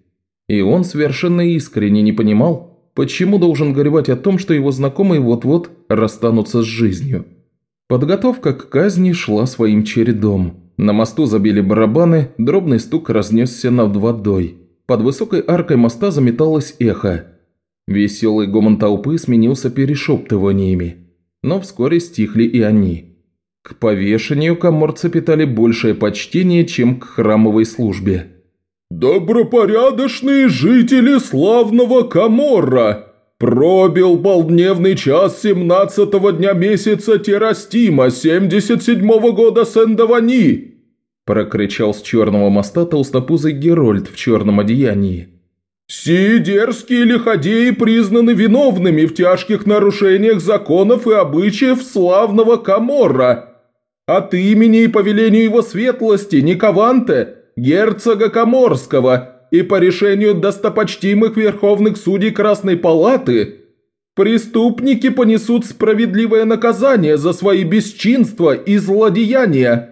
и он совершенно искренне не понимал, почему должен горевать о том, что его знакомые вот-вот расстанутся с жизнью. Подготовка к казни шла своим чередом. На мосту забили барабаны, дробный стук разнесся над водой. Под высокой аркой моста заметалось эхо. Веселый гомон толпы сменился перешептываниями, но вскоре стихли и они. К повешению коморцы питали большее почтение, чем к храмовой службе. «Добропорядочные жители славного Каморра! Пробил полдневный час семнадцатого дня месяца Терастима, 77-го года Сендавани!» Прокричал с черного моста толстопузый Герольд в черном одеянии. «Си дерзкие лиходеи признаны виновными в тяжких нарушениях законов и обычаев славного Каморра. От имени и по велению его светлости Никованте – герцога Коморского и по решению достопочтимых верховных судей Красной Палаты преступники понесут справедливое наказание за свои бесчинства и злодеяния».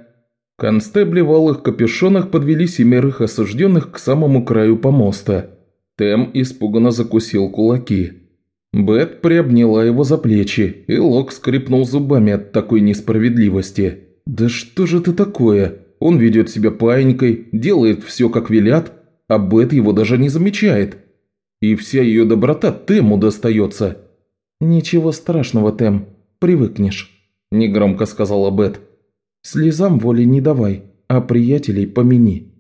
Констебли в алых капюшонах подвели семерых осужденных к самому краю помоста. Тем испуганно закусил кулаки. Бет приобняла его за плечи, и Лок скрипнул зубами от такой несправедливости. «Да что же это такое?» Он ведет себя паинькой, делает все, как велят, а Бет его даже не замечает. И вся ее доброта Тему достается. «Ничего страшного, Тем, привыкнешь», – негромко сказала Бет. «Слезам воли не давай, а приятелей помяни».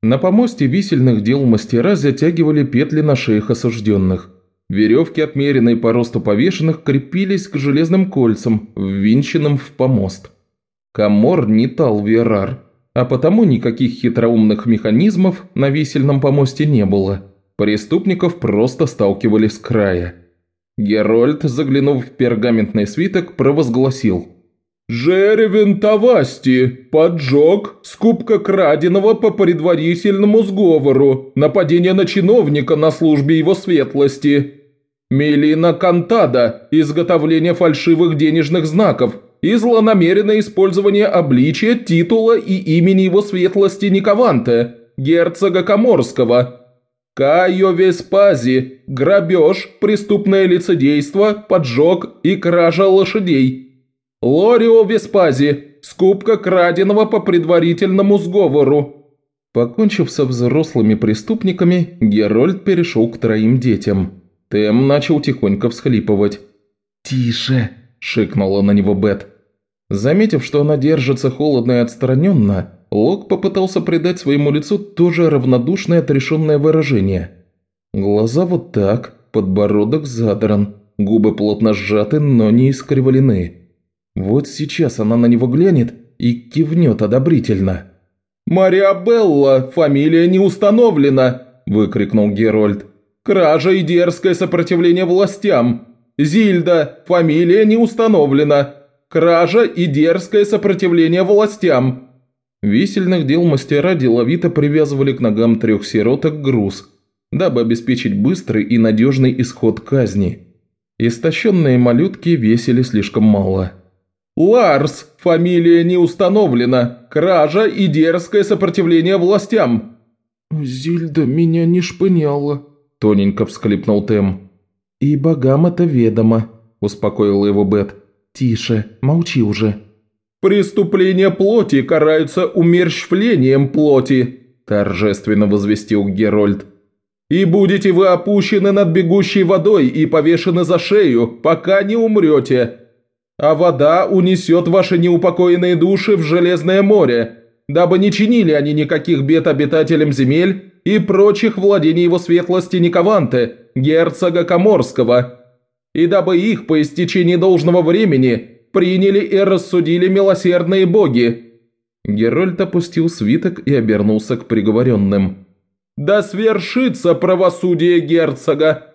На помосте висельных дел мастера затягивали петли на шеях осужденных. Веревки, отмеренные по росту повешенных, крепились к железным кольцам, ввинченным в помост. Каморр не Тал-Веррар, а потому никаких хитроумных механизмов на висельном помосте не было. Преступников просто сталкивали с края. Герольд, заглянув в пергаментный свиток, провозгласил. «Жеревин Тавасти, поджог, скупка краденого по предварительному сговору, нападение на чиновника на службе его светлости, Мелина Кантада, изготовление фальшивых денежных знаков и злонамеренное использование обличия, титула и имени его светлости Никованте, герцога Коморского, Кайо Веспази, грабеж, преступное лицедейство, поджог и кража лошадей. Лорио Веспази, скупка краденого по предварительному сговору. Покончив со взрослыми преступниками, Герольд перешел к троим детям. Тем начал тихонько всхлипывать. «Тише!» – шикнула на него Бет. Заметив, что она держится холодно и отстраненно, Лок попытался придать своему лицу тоже равнодушное отрешенное выражение. Глаза вот так, подбородок задран, губы плотно сжаты, но не искривлены. Вот сейчас она на него глянет и кивнет одобрительно. «Мариабелла, фамилия не установлена!» – выкрикнул Герольд. «Кража и дерзкое сопротивление властям! Зильда, фамилия не установлена! Кража и дерзкое сопротивление властям!» Висельных дел мастера деловито привязывали к ногам трех сироток груз, дабы обеспечить быстрый и надежный исход казни. Истощенные малютки весили слишком мало. «Ларс! Фамилия не установлена! Кража и дерзкое сопротивление властям!» «Зильда меня не шпыняла», – тоненько всхлипнул Тем. «И богам это ведомо», – успокоила его Бет. «Тише, молчи уже». «Преступления плоти караются умерщвлением плоти», – торжественно возвестил Герольд. «И будете вы опущены над бегущей водой и повешены за шею, пока не умрете. А вода унесет ваши неупокоенные души в Железное море, дабы не чинили они никаких бед обитателям земель и прочих владений его светлости Никованте, герцога Коморского, и дабы их по истечении должного времени – приняли и рассудили милосердные боги». Герольд опустил свиток и обернулся к приговоренным. «Да свершится правосудие герцога!»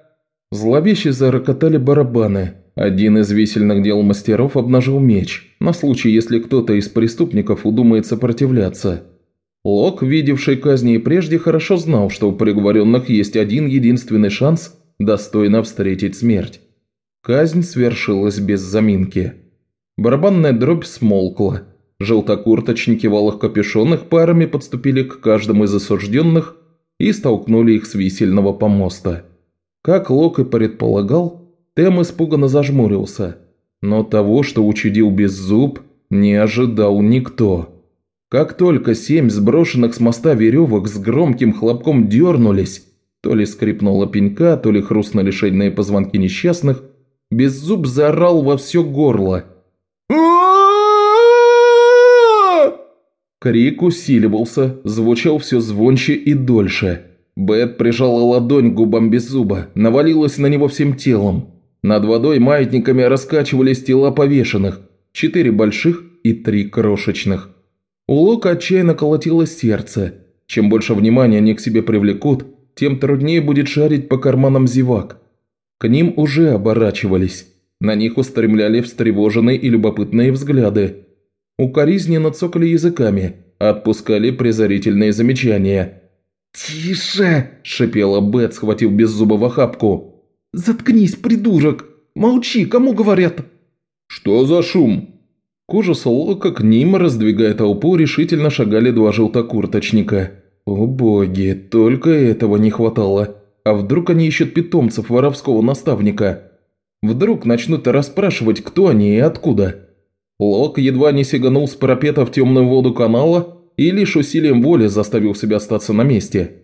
Зловеще зарокотали барабаны. Один из висельных дел мастеров обнажил меч, на случай, если кто-то из преступников удумает сопротивляться. Лок, видевший казни прежде, хорошо знал, что у приговоренных есть один единственный шанс достойно встретить смерть. Казнь свершилась без заминки. Барабанная дробь смолкла. Желтокурточники в алых капюшонах парами подступили к каждому из осужденных и столкнули их с висельного помоста. Как Лок и предполагал, Тем испуганно зажмурился, но того, что учудил без зуб, не ожидал никто. Как только семь сброшенных с моста веревок с громким хлопком дернулись, то ли скрипнула пенька, то ли хрустнули шейные позвонки несчастных, Беззуб заорал во все горло – Крик усиливался, звучал все звонче и дольше. Бет прижала ладонь к губам без зуба, навалилась на него всем телом. Над водой маятниками раскачивались тела повешенных, четыре больших и три крошечных. У Лока отчаянно колотилось сердце. Чем больше внимания они к себе привлекут, тем труднее будет шарить по карманам зевак. К ним уже оборачивались. На них устремляли встревоженные и любопытные взгляды. Укоризненно цокали языками, отпускали презрительные замечания. «Тише!» – шипела Бет, схватив беззубого хапку. «Заткнись, придурок! Молчи, кому говорят?» «Что за шум?» К ужасу Лока к ним, раздвигая толпу, решительно шагали два желтокурточника. О боги, только этого не хватало. А вдруг они ищут питомцев воровского наставника? Вдруг начнут расспрашивать, кто они и откуда. Лок едва не сиганул с парапета в темную воду канала и лишь усилием воли заставил себя остаться на месте.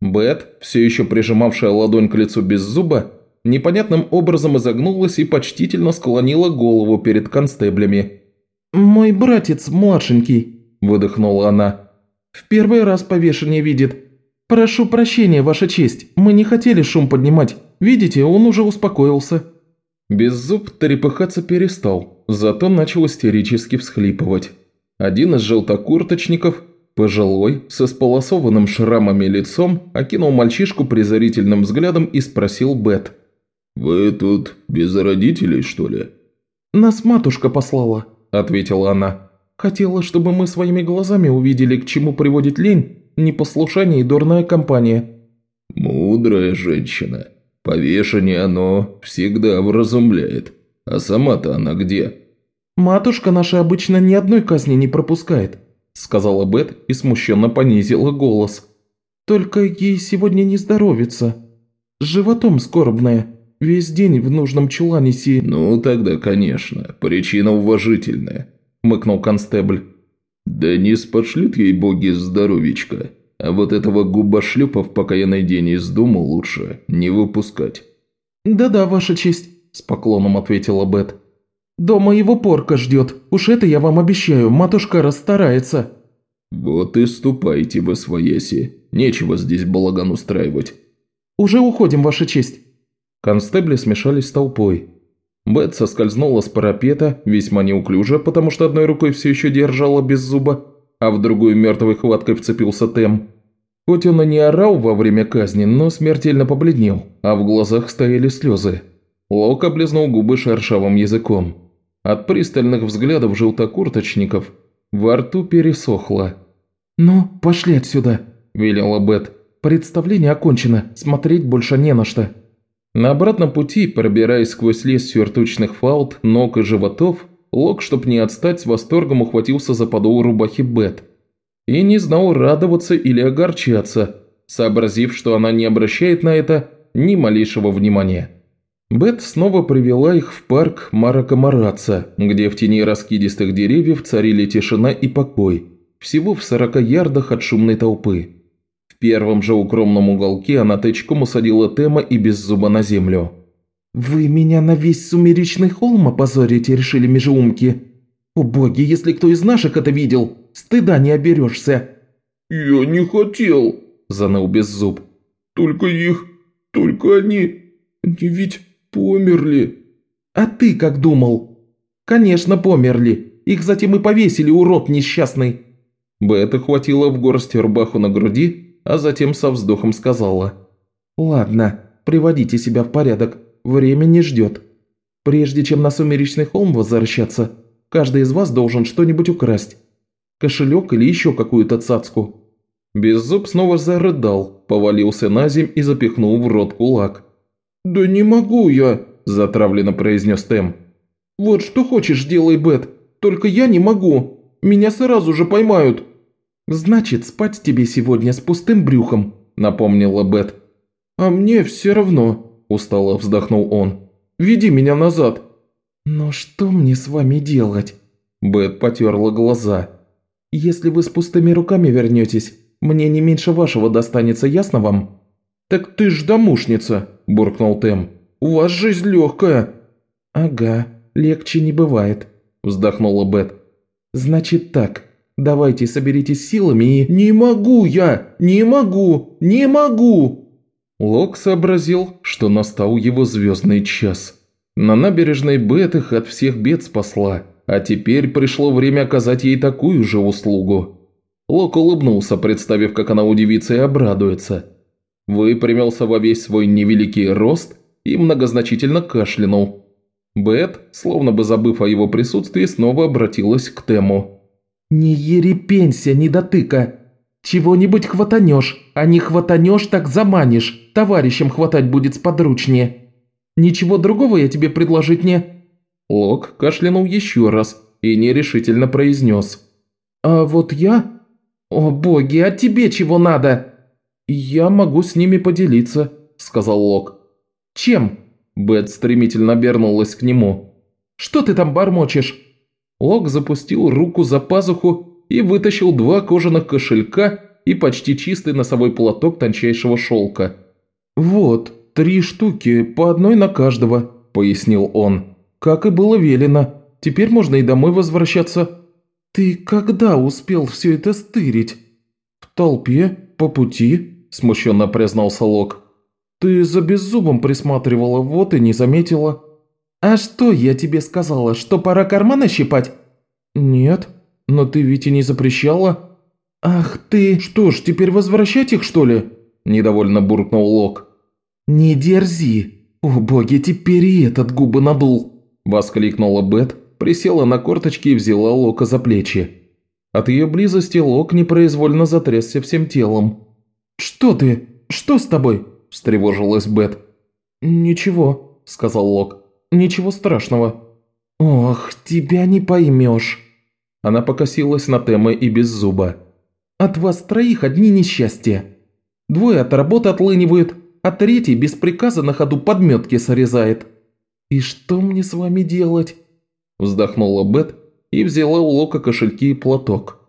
Бет, все еще прижимавшая ладонь к лицу без зуба, непонятным образом изогнулась и почтительно склонила голову перед констеблями. «Мой братец младшенький», – выдохнула она. «В первый раз повешение видит. Прошу прощения, Ваша честь, мы не хотели шум поднимать. Видите, он уже успокоился». Беззуб трепыхаться перестал, зато начал истерически всхлипывать. Один из желтокурточников, пожилой, со сполосованным шрамами лицом, окинул мальчишку презрительным взглядом и спросил Бет. «Вы тут без родителей, что ли?» «Нас матушка послала», – ответила она. «Хотела, чтобы мы своими глазами увидели, к чему приводит лень, непослушание и дурная компания». «Мудрая женщина. Повешение оно всегда вразумляет. А сама-то она где?» «Матушка наша обычно ни одной казни не пропускает», – сказала Бет и смущенно понизила голос. «Только ей сегодня не здоровится. С животом скорбная». Весь день в нужном чулане си...» «Ну, тогда, конечно, причина уважительная», – мыкнул констебль. «Да не спошлют ей боги здоровичка, а вот этого губошлепов, пока я на день из дома, лучше не выпускать». «Да-да, ваша честь», – с поклоном ответила Бет. «Дома его порка ждет, уж это я вам обещаю, матушка расстарается». «Вот и ступайте вы своеси, нечего здесь балаган устраивать». «Уже уходим, ваша честь». Констебли смешались с толпой. Бет соскользнула с парапета, весьма неуклюже, потому что одной рукой все еще держала без зуба, а в другую мертвой хваткой вцепился Тем. Хоть он и не орал во время казни, но смертельно побледнел, а в глазах стояли слезы. Лок облизнул губы шершавым языком. От пристальных взглядов желтокурточников во рту пересохло. «Ну, пошли отсюда», – велела Бет. «Представление окончено, смотреть больше не на что». На обратном пути, пробираясь сквозь лес сюртучных фалд, ног и животов, Лок, чтоб не отстать, с восторгом ухватился за подол рубахи Бет. И не знал, радоваться или огорчаться, сообразив, что она не обращает на это ни малейшего внимания. Бет снова привела их в парк Марака Мараца, где в тени раскидистых деревьев царили тишина и покой, всего в сорока ярдах от шумной толпы. В первом же укромном уголке она тычком усадила Тема и без зуба на землю. «Вы меня на весь сумеречный холм опозорите, решили межеумки? О боги, если кто из наших это видел, стыда не оберешься!» «Я не хотел!» – заныл Беззуб. «Только их... только они... они ведь померли!» «А ты как думал?» «Конечно, померли. Их затем и повесили, урод несчастный!» Бета хватила в горсть рубаху на груди а затем со вздохом сказала. «Ладно, приводите себя в порядок, время не ждет. Прежде чем на сумеречный холм возвращаться, каждый из вас должен что-нибудь украсть. Кошелек или еще какую-то цацку». Беззуб снова зарыдал, повалился на земь и запихнул в рот кулак. «Да не могу я», – затравленно произнес Тем. «Вот что хочешь, делай, Бет, только я не могу. Меня сразу же поймают». «Значит, спать тебе сегодня с пустым брюхом», – напомнила Бет. «А мне все равно», – устало вздохнул он. «Веди меня назад». «Но что мне с вами делать?» Бет потерла глаза. «Если вы с пустыми руками вернетесь, мне не меньше вашего достанется, ясно вам?» «Так ты ж домушница», – буркнул Тем. «У вас жизнь легкая». «Ага, легче не бывает», – вздохнула Бет. «Значит так, Давайте соберитесь силами и...» «Не могу я! Не могу! Не могу!» Лок сообразил, что настал его звездный час. На набережной Бет их от всех бед спасла, а теперь пришло время оказать ей такую же услугу. Лок улыбнулся, представив, как она удивится и обрадуется. Выпрямился во весь свой невеликий рост и многозначительно кашлянул. Бет, словно бы забыв о его присутствии, снова обратилась к Тему. «Не ерепенься, недотыка! Чего-нибудь хватанешь, а не хватанешь, так заманишь, товарищам хватать будет сподручнее. Ничего другого я тебе предложить не...» Лок кашлянул еще раз и нерешительно произнес. «А вот я? О боги, а тебе чего надо?» «Я могу с ними поделиться», – сказал Лок. «Чем?» Бет стремительно обернулась к нему. «Что ты там бормочешь?» Лок запустил руку за пазуху и вытащил два кожаных кошелька и почти чистый носовой платок тончайшего шелка. «Вот, три штуки, по одной на каждого», – пояснил он. «Как и было велено. Теперь можно и домой возвращаться». «Ты когда успел все это стырить?» «В толпе, по пути», – смущенно признался Лок. «Ты за беззубом присматривала, вот и не заметила». «А что я тебе сказала, что пора карманы щипать?» «Нет, но ты ведь и не запрещала». «Ах ты! Что ж, теперь возвращать их, что ли?» – недовольно буркнул Лок. «Не дерзи. «О боги, теперь и этот губы надул!» – воскликнула Бет, присела на корточки и взяла Лока за плечи. От ее близости Лок непроизвольно затрясся всем телом. «Что ты? Что с тобой?» – встревожилась Бет. «Ничего», – сказал Лок. «Ничего страшного». «Ох, тебя не поймешь». Она покосилась на Тема и без зуба. «От вас троих одни несчастья. Двое от работы отлынивают, а третий без приказа на ходу подметки срезает. И что мне с вами делать?» Вздохнула Бет и взяла у Лока кошельки и платок.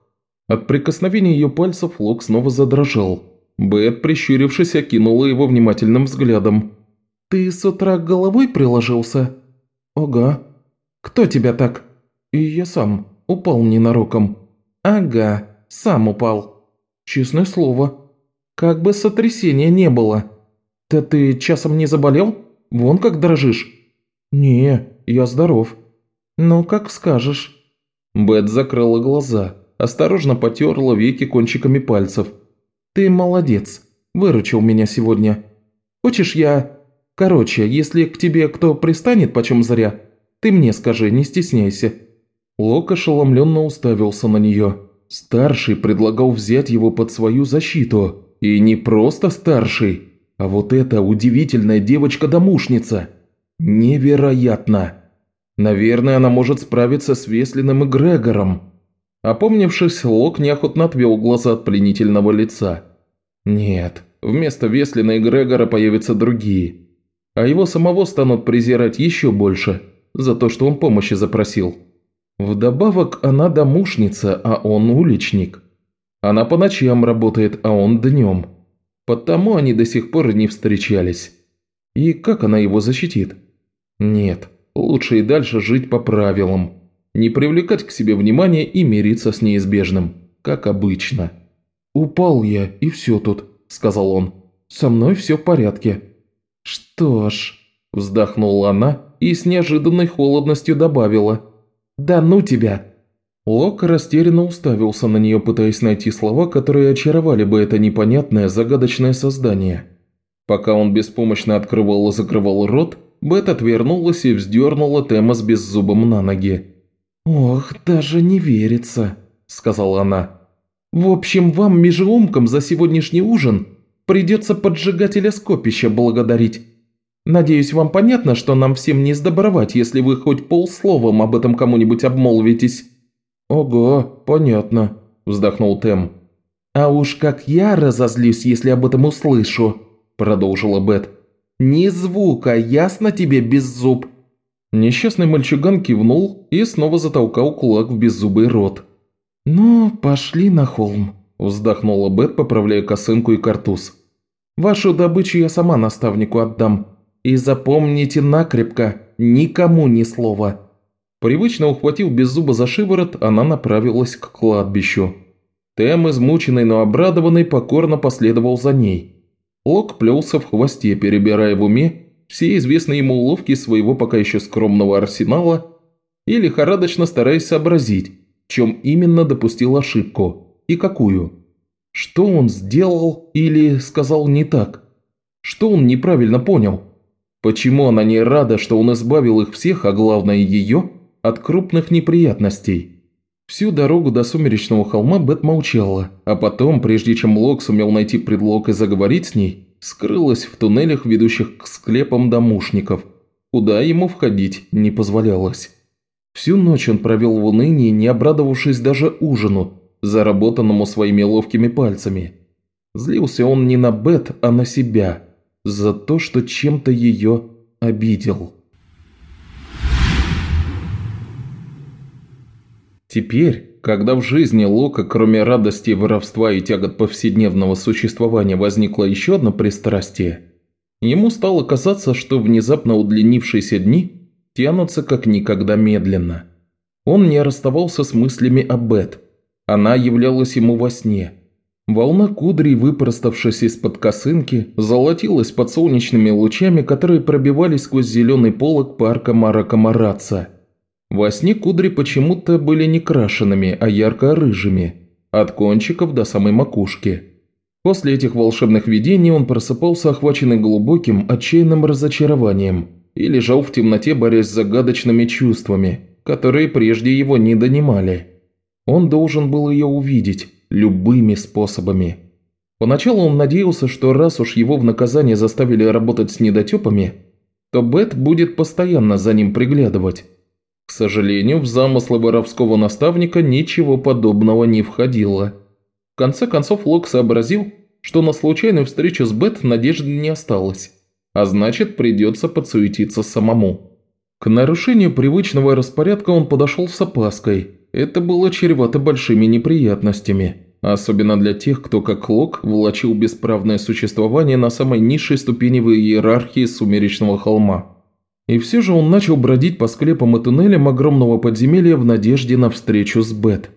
От прикосновения ее пальцев Лок снова задрожал. Бет, прищурившись, окинула его внимательным взглядом. «Ты с утра головой приложился?» «Ага». «Кто тебя так?» «И я сам. Упал ненароком». «Ага, сам упал». «Честное слово». «Как бы сотрясения не было». «Да ты часом не заболел? Вон как дрожишь». «Не, я здоров». «Ну, как скажешь». Бет закрыла глаза, осторожно потерла веки кончиками пальцев. «Ты молодец, выручил меня сегодня. Хочешь я... Короче, если к тебе кто пристанет почем зря, ты мне скажи, не стесняйся». Лок ошеломленно уставился на нее. Старший предлагал взять его под свою защиту. И не просто старший, а вот эта удивительная девочка-домушница. Невероятно. Наверное, она может справиться с Веслиным и Грегором. Опомнившись, Лок неохотно отвел глаза от пленительного лица. Нет, вместо Веслина и Грегора появятся другие. А его самого станут презирать еще больше за то, что он помощи запросил. Вдобавок, она домушница, а он уличник. Она по ночам работает, а он днем. Потому они до сих пор не встречались. И как она его защитит? Нет, лучше и дальше жить по правилам. Не привлекать к себе внимания и мириться с неизбежным, как обычно. «Упал я, и все тут», – сказал он. «Со мной все в порядке». «Что ж», – вздохнула она и с неожиданной холодностью добавила. «Да ну тебя!» Лок растерянно уставился на нее, пытаясь найти слова, которые очаровали бы это непонятное, загадочное создание. Пока он беспомощно открывал и закрывал рот, Бет отвернулась и вздернула Тема с беззубом на ноги. «Ох, даже не верится», – сказала она. «В общем, вам, межеумкам, за сегодняшний ужин придется поджигателя скопища благодарить. Надеюсь, вам понятно, что нам всем не сдобровать, если вы хоть полсловом об этом кому-нибудь обмолвитесь». «Ого, понятно», – вздохнул Тем. «А уж как я разозлюсь, если об этом услышу», – продолжила Бет. «Ни звука, ясно тебе, беззуб?» Несчастный мальчуган кивнул и снова затолкал кулак в беззубый рот. «Ну, пошли на холм», – вздохнула Бет, поправляя косынку и картуз. «Вашу добычу я сама наставнику отдам. И запомните накрепко, никому ни слова». Привычно ухватив беззуба за шиворот, она направилась к кладбищу. Тэм, измученный, но обрадованный, покорно последовал за ней. Лок плелся в хвосте, перебирая в уме все известные ему уловки своего пока еще скромного арсенала и лихорадочно стараясь сообразить, в чем именно допустил ошибку и какую. Что он сделал или сказал не так? Что он неправильно понял? Почему она не рада, что он избавил их всех, а главное ее, от крупных неприятностей? Всю дорогу до сумеречного холма Бет молчала, а потом, прежде чем Лок сумел найти предлог и заговорить с ней, скрылась в туннелях, ведущих к склепам домушников, куда ему входить не позволялось. Всю ночь он провел в унынии, не обрадовавшись даже ужину, заработанному своими ловкими пальцами. Злился он не на Бет, а на себя, за то, что чем-то ее обидел. Теперь, когда в жизни Лока, кроме радости, воровства и тягот повседневного существования, возникло еще одно пристрастие, ему стало казаться, что внезапно удлинившиеся дни тянутся как никогда медленно. Он не расставался с мыслями о Бет. Она являлась ему во сне. Волна кудрей, выпроставшись из-под косынки, золотилась под солнечными лучами, которые пробивались сквозь зеленый полог парка Марака Мараца – во сне кудри почему-то были не крашенными, а ярко-рыжими, от кончиков до самой макушки. После этих волшебных видений он просыпался охваченный глубоким, отчаянным разочарованием и лежал в темноте, борясь с загадочными чувствами, которые прежде его не донимали. Он должен был ее увидеть любыми способами. Поначалу он надеялся, что раз уж его в наказание заставили работать с недотепами, то Бет будет постоянно за ним приглядывать. К сожалению, в замыслы воровского наставника ничего подобного не входило. В конце концов Лок сообразил, что на случайную встречу с Бет надежды не осталось, а значит придется подсуетиться самому. К нарушению привычного распорядка он подошел с опаской. Это было чревато большими неприятностями, особенно для тех, кто, как Лок, влачил бесправное существование на самой низшей ступени в иерархии Сумеречного холма. И все же он начал бродить по склепам и туннелям огромного подземелья в надежде на встречу с Бет.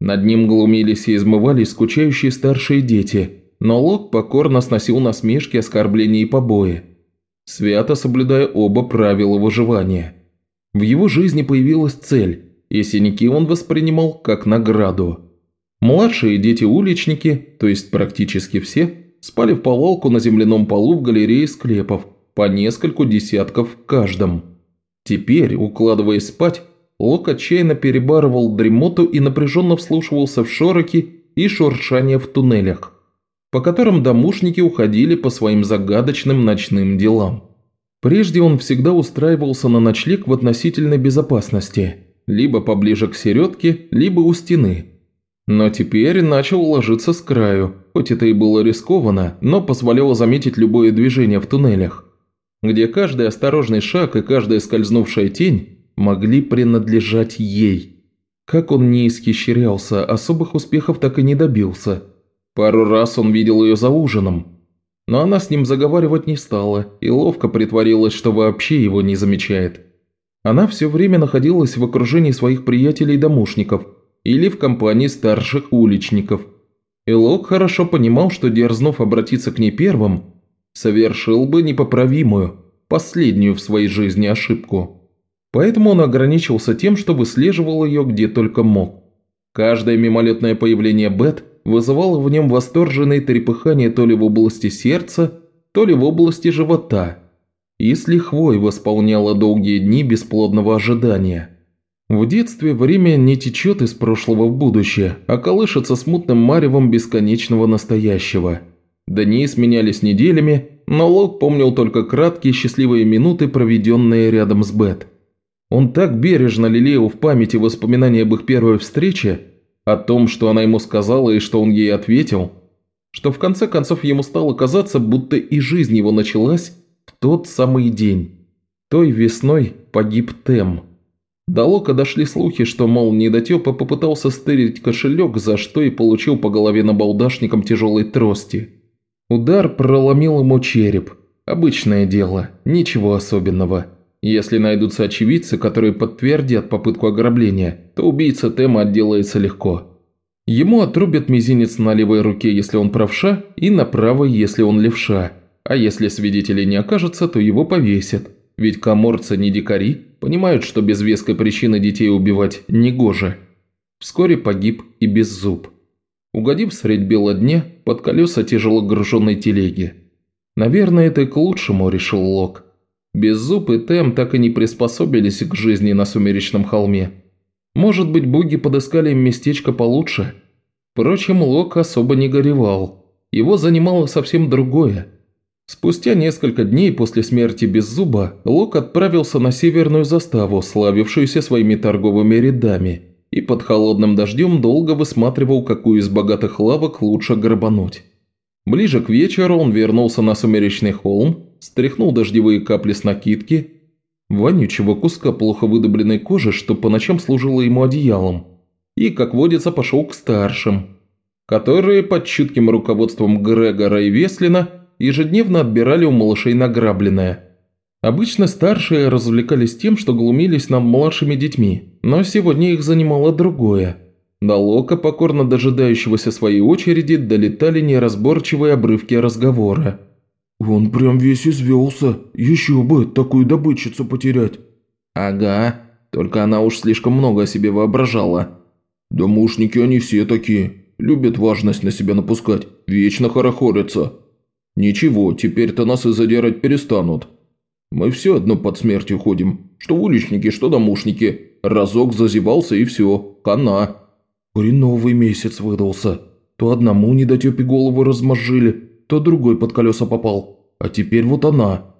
Над ним глумились и измывались скучающие старшие дети, но Лок покорно сносил насмешки, оскорбления и побои, свято соблюдая оба правила выживания. В его жизни появилась цель, и синяки он воспринимал как награду. Младшие дети-уличники, то есть практически все, спали в повалку на земляном полу в галерее склепов, по нескольку десятков в каждом. Теперь, укладываясь спать, Лок отчаянно перебарывал дремоту и напряженно вслушивался в шороки и шуршания в туннелях по которым домушники уходили по своим загадочным ночным делам. Прежде он всегда устраивался на ночлег в относительной безопасности, либо поближе к середке, либо у стены. Но теперь начал ложиться с краю, хоть это и было рискованно, но позволяло заметить любое движение в туннелях, где каждый осторожный шаг и каждая скользнувшая тень могли принадлежать ей. Как он не исхищрялся, особых успехов так и не добился – Пару раз он видел ее за ужином, но она с ним заговаривать не стала и ловко притворилась, что вообще его не замечает. Она все время находилась в окружении своих приятелей-домушников или в компании старших уличников. И Лок хорошо понимал, что дерзнув обратиться к ней первым, совершил бы непоправимую, последнюю в своей жизни ошибку. Поэтому он ограничился тем, что выслеживал ее где только мог. Каждое мимолетное появление Бет – вызывало в нем восторженное трепыхание то ли в области сердца, то ли в области живота, и с лихвой восполняло долгие дни бесплодного ожидания. В детстве время не течет из прошлого в будущее, а колышется смутным маревом бесконечного настоящего. Дни сменялись неделями, но Лок помнил только краткие счастливые минуты, проведенные рядом с Бет. Он так бережно лелеял в памяти воспоминания об их первой встрече, о том, что она ему сказала и что он ей ответил, что в конце концов ему стало казаться, будто и жизнь его началась в тот самый день. Той весной погиб Тем. До Лока дошли слухи, что, мол, недотепа попытался стырить кошелек, за что и получил по голове набалдашником тяжелой трости. Удар проломил ему череп. Обычное дело, ничего особенного. Если найдутся очевидцы, которые подтвердят попытку ограбления, то убийца Тема отделается легко. Ему отрубят мизинец на левой руке, если он правша, и на правой, если он левша. А если свидетелей не окажется, то его повесят. Ведь коморцы не дикари, понимают, что без веской причины детей убивать негоже. Вскоре погиб и без зуб. Угодив средь бела дня под колеса тяжело груженной телеги. Наверное, это и к лучшему, решил Лок. Беззуб и Тем так и не приспособились к жизни на Сумеречном холме. Может быть, боги подыскали им местечко получше? Впрочем, Лок особо не горевал. Его занимало совсем другое. Спустя несколько дней после смерти Беззуба Лок отправился на северную заставу, славившуюся своими торговыми рядами, и под холодным дождем долго высматривал, какую из богатых лавок лучше грабануть. Ближе к вечеру он вернулся на Сумеречный холм стряхнул дождевые капли с накидки, вонючего куска плохо выдобленной кожи, что по ночам служило ему одеялом, и, как водится, пошел к старшим, которые под чутким руководством Грегора и Веслина ежедневно отбирали у малышей награбленное. Обычно старшие развлекались тем, что глумились над младшими детьми, но сегодня их занимало другое. До Лока, покорно дожидающегося своей очереди, долетали неразборчивые обрывки разговора. «Он прям весь извелся. Еще бы, такую добычицу потерять». «Ага, только она уж слишком много о себе воображала». «Домушники они все такие. Любят важность на себя напускать, вечно хорохорятся. Ничего, теперь-то нас и задирать перестанут. Мы все одно под смертью ходим, что уличники, что домушники. Разок зазевался и все, хана. Хреновый месяц выдался. То одному недотепе голову размозжили, то другой под колеса попал. А теперь вот она.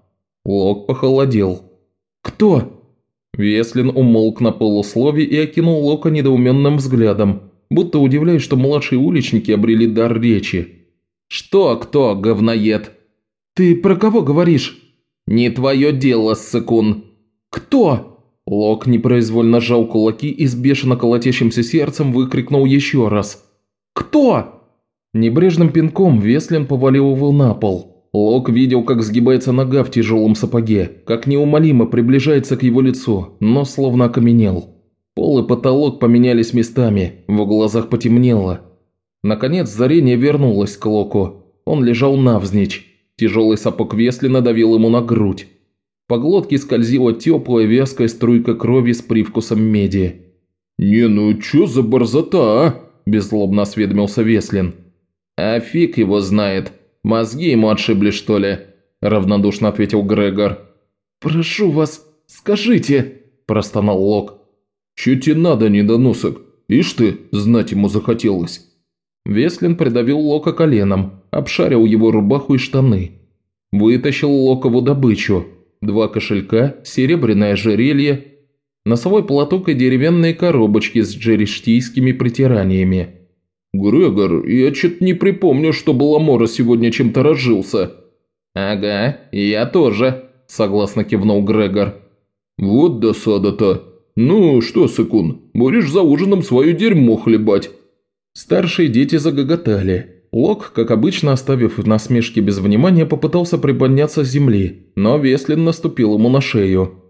Лок похолодел. «Кто?» Веслин умолк на полуслове и окинул Лока недоуменным взглядом, будто удивляясь, что младшие уличники обрели дар речи. «Что кто, говноед?» «Ты про кого говоришь?» «Не твое дело, сыкун». «Кто?» Лок непроизвольно сжал кулаки и с бешено колотящимся сердцем выкрикнул еще раз. «Кто?» Небрежным пинком Веслин повалил его на пол. Лок видел, как сгибается нога в тяжелом сапоге, как неумолимо приближается к его лицу, но словно окаменел. Пол и потолок поменялись местами, в глазах потемнело. Наконец зрение вернулось к Локу. Он лежал навзничь. Тяжелый сапог Веслина давил ему на грудь. По глотке скользила теплая вязкая струйка крови с привкусом меди. «Не, ну чё за борзота, а?» – беззлобно осведомился Веслин. «А фиг его знает. Мозги ему отшибли, что ли?» – равнодушно ответил Грегор. «Прошу вас, скажите!» – простонал Лок. «Чё тебе надо, недоносок? Ишь ты, знать ему захотелось!» Веслин придавил Лока коленом, обшарил его рубаху и штаны. Вытащил Локову добычу. Два кошелька, серебряное ожерелье, носовой платок и деревянные коробочки с джериштийскими притираниями. «Грегор, я чё-то не припомню, чтобы Ламора сегодня чем-то разжился». «Ага, я тоже», – согласно кивнул Грегор. «Вот досада-то. Ну что, Сыкун, будешь за ужином свое дерьмо хлебать?» Старшие дети загоготали. Лок, как обычно, оставив насмешки без внимания, попытался приподняться с земли, но Веслин наступил ему на шею.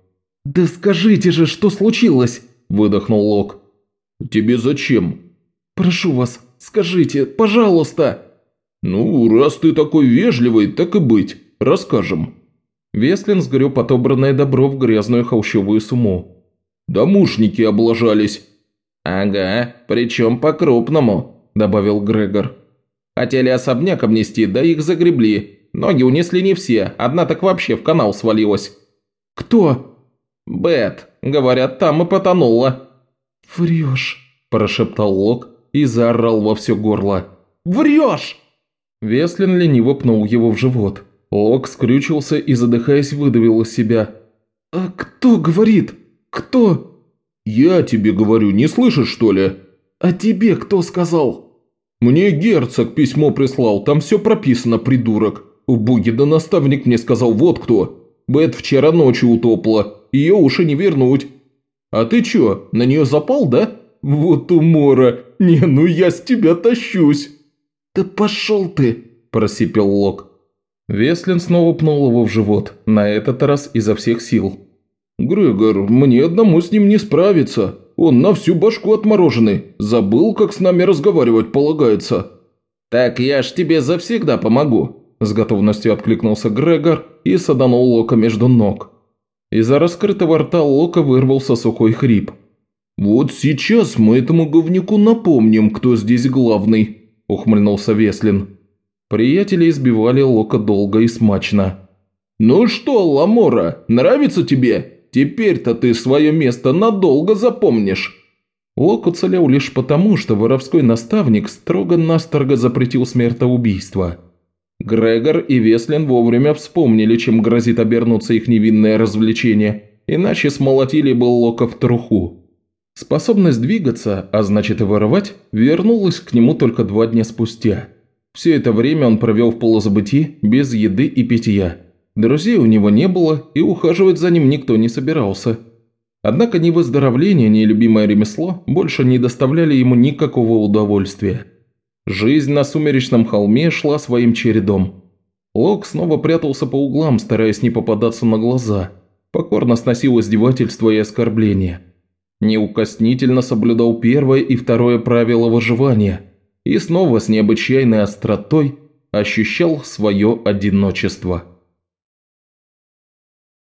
«Да скажите же, что случилось?» – выдохнул Лок. «Тебе зачем?» «Прошу вас, скажите, пожалуйста!» «Ну, раз ты такой вежливый, так и быть, расскажем». Веслин сгреб отобранное добро в грязную холщовую сумму. «Домушники облажались». «Ага, причем по-крупному», – добавил Грегор. «Хотели особняк обнести, да их загребли. Ноги унесли не все, одна так вообще в канал свалилась». «Кто?» «Бет. Говорят, там и потонула». «Врешь», – прошептал Лок и заорал во все горло. «Врешь!» Веслин лениво пнул его в живот. Лок скрючился и, задыхаясь, выдавил из себя. «А кто говорит? Кто?» «Я тебе говорю, не слышишь, что ли?» «А тебе кто сказал?» «Мне герцог письмо прислал, там все прописано, придурок. Боги, да наставник мне сказал, вот кто. Бет вчера ночью утопла, ее уши не вернуть. А ты чё, на нее запал, да? Вот умора, не, ну я с тебя тащусь». «Да пошел ты!» – просипел Лок. Веслин снова пнул его в живот, на этот раз изо всех сил. «Грегор, мне одному с ним не справиться. Он на всю башку отмороженный. Забыл, как с нами разговаривать полагается». «Так я ж тебе завсегда помогу», – с готовностью откликнулся Грегор и саданул Лока между ног. Из-за раскрытого рта Лока вырвался сухой хрип. «Вот сейчас мы этому говнюку напомним, кто здесь главный», – ухмыльнулся Веслин. Приятели избивали Лока долго и смачно. «Ну что, Ламора, нравится тебе?» Теперь-то ты свое место надолго запомнишь». Лок уцелел лишь потому, что воровской наставник строго-настрого запретил смертоубийство. Грегор и Веслин вовремя вспомнили, чем грозит обернуться их невинное развлечение, иначе смолотили бы Лока в труху. Способность двигаться, а значит и воровать, вернулась к нему только два дня спустя. Все это время он провел в полузабытии, без еды и питья. Друзей у него не было, и ухаживать за ним никто не собирался. Однако ни выздоровление, ни любимое ремесло больше не доставляли ему никакого удовольствия. Жизнь на сумеречном холме шла своим чередом. Лок снова прятался по углам, стараясь не попадаться на глаза. Покорно сносил издевательства и оскорбления. Неукоснительно соблюдал первое и второе правило выживания. И снова с необычайной остротой ощущал свое одиночество.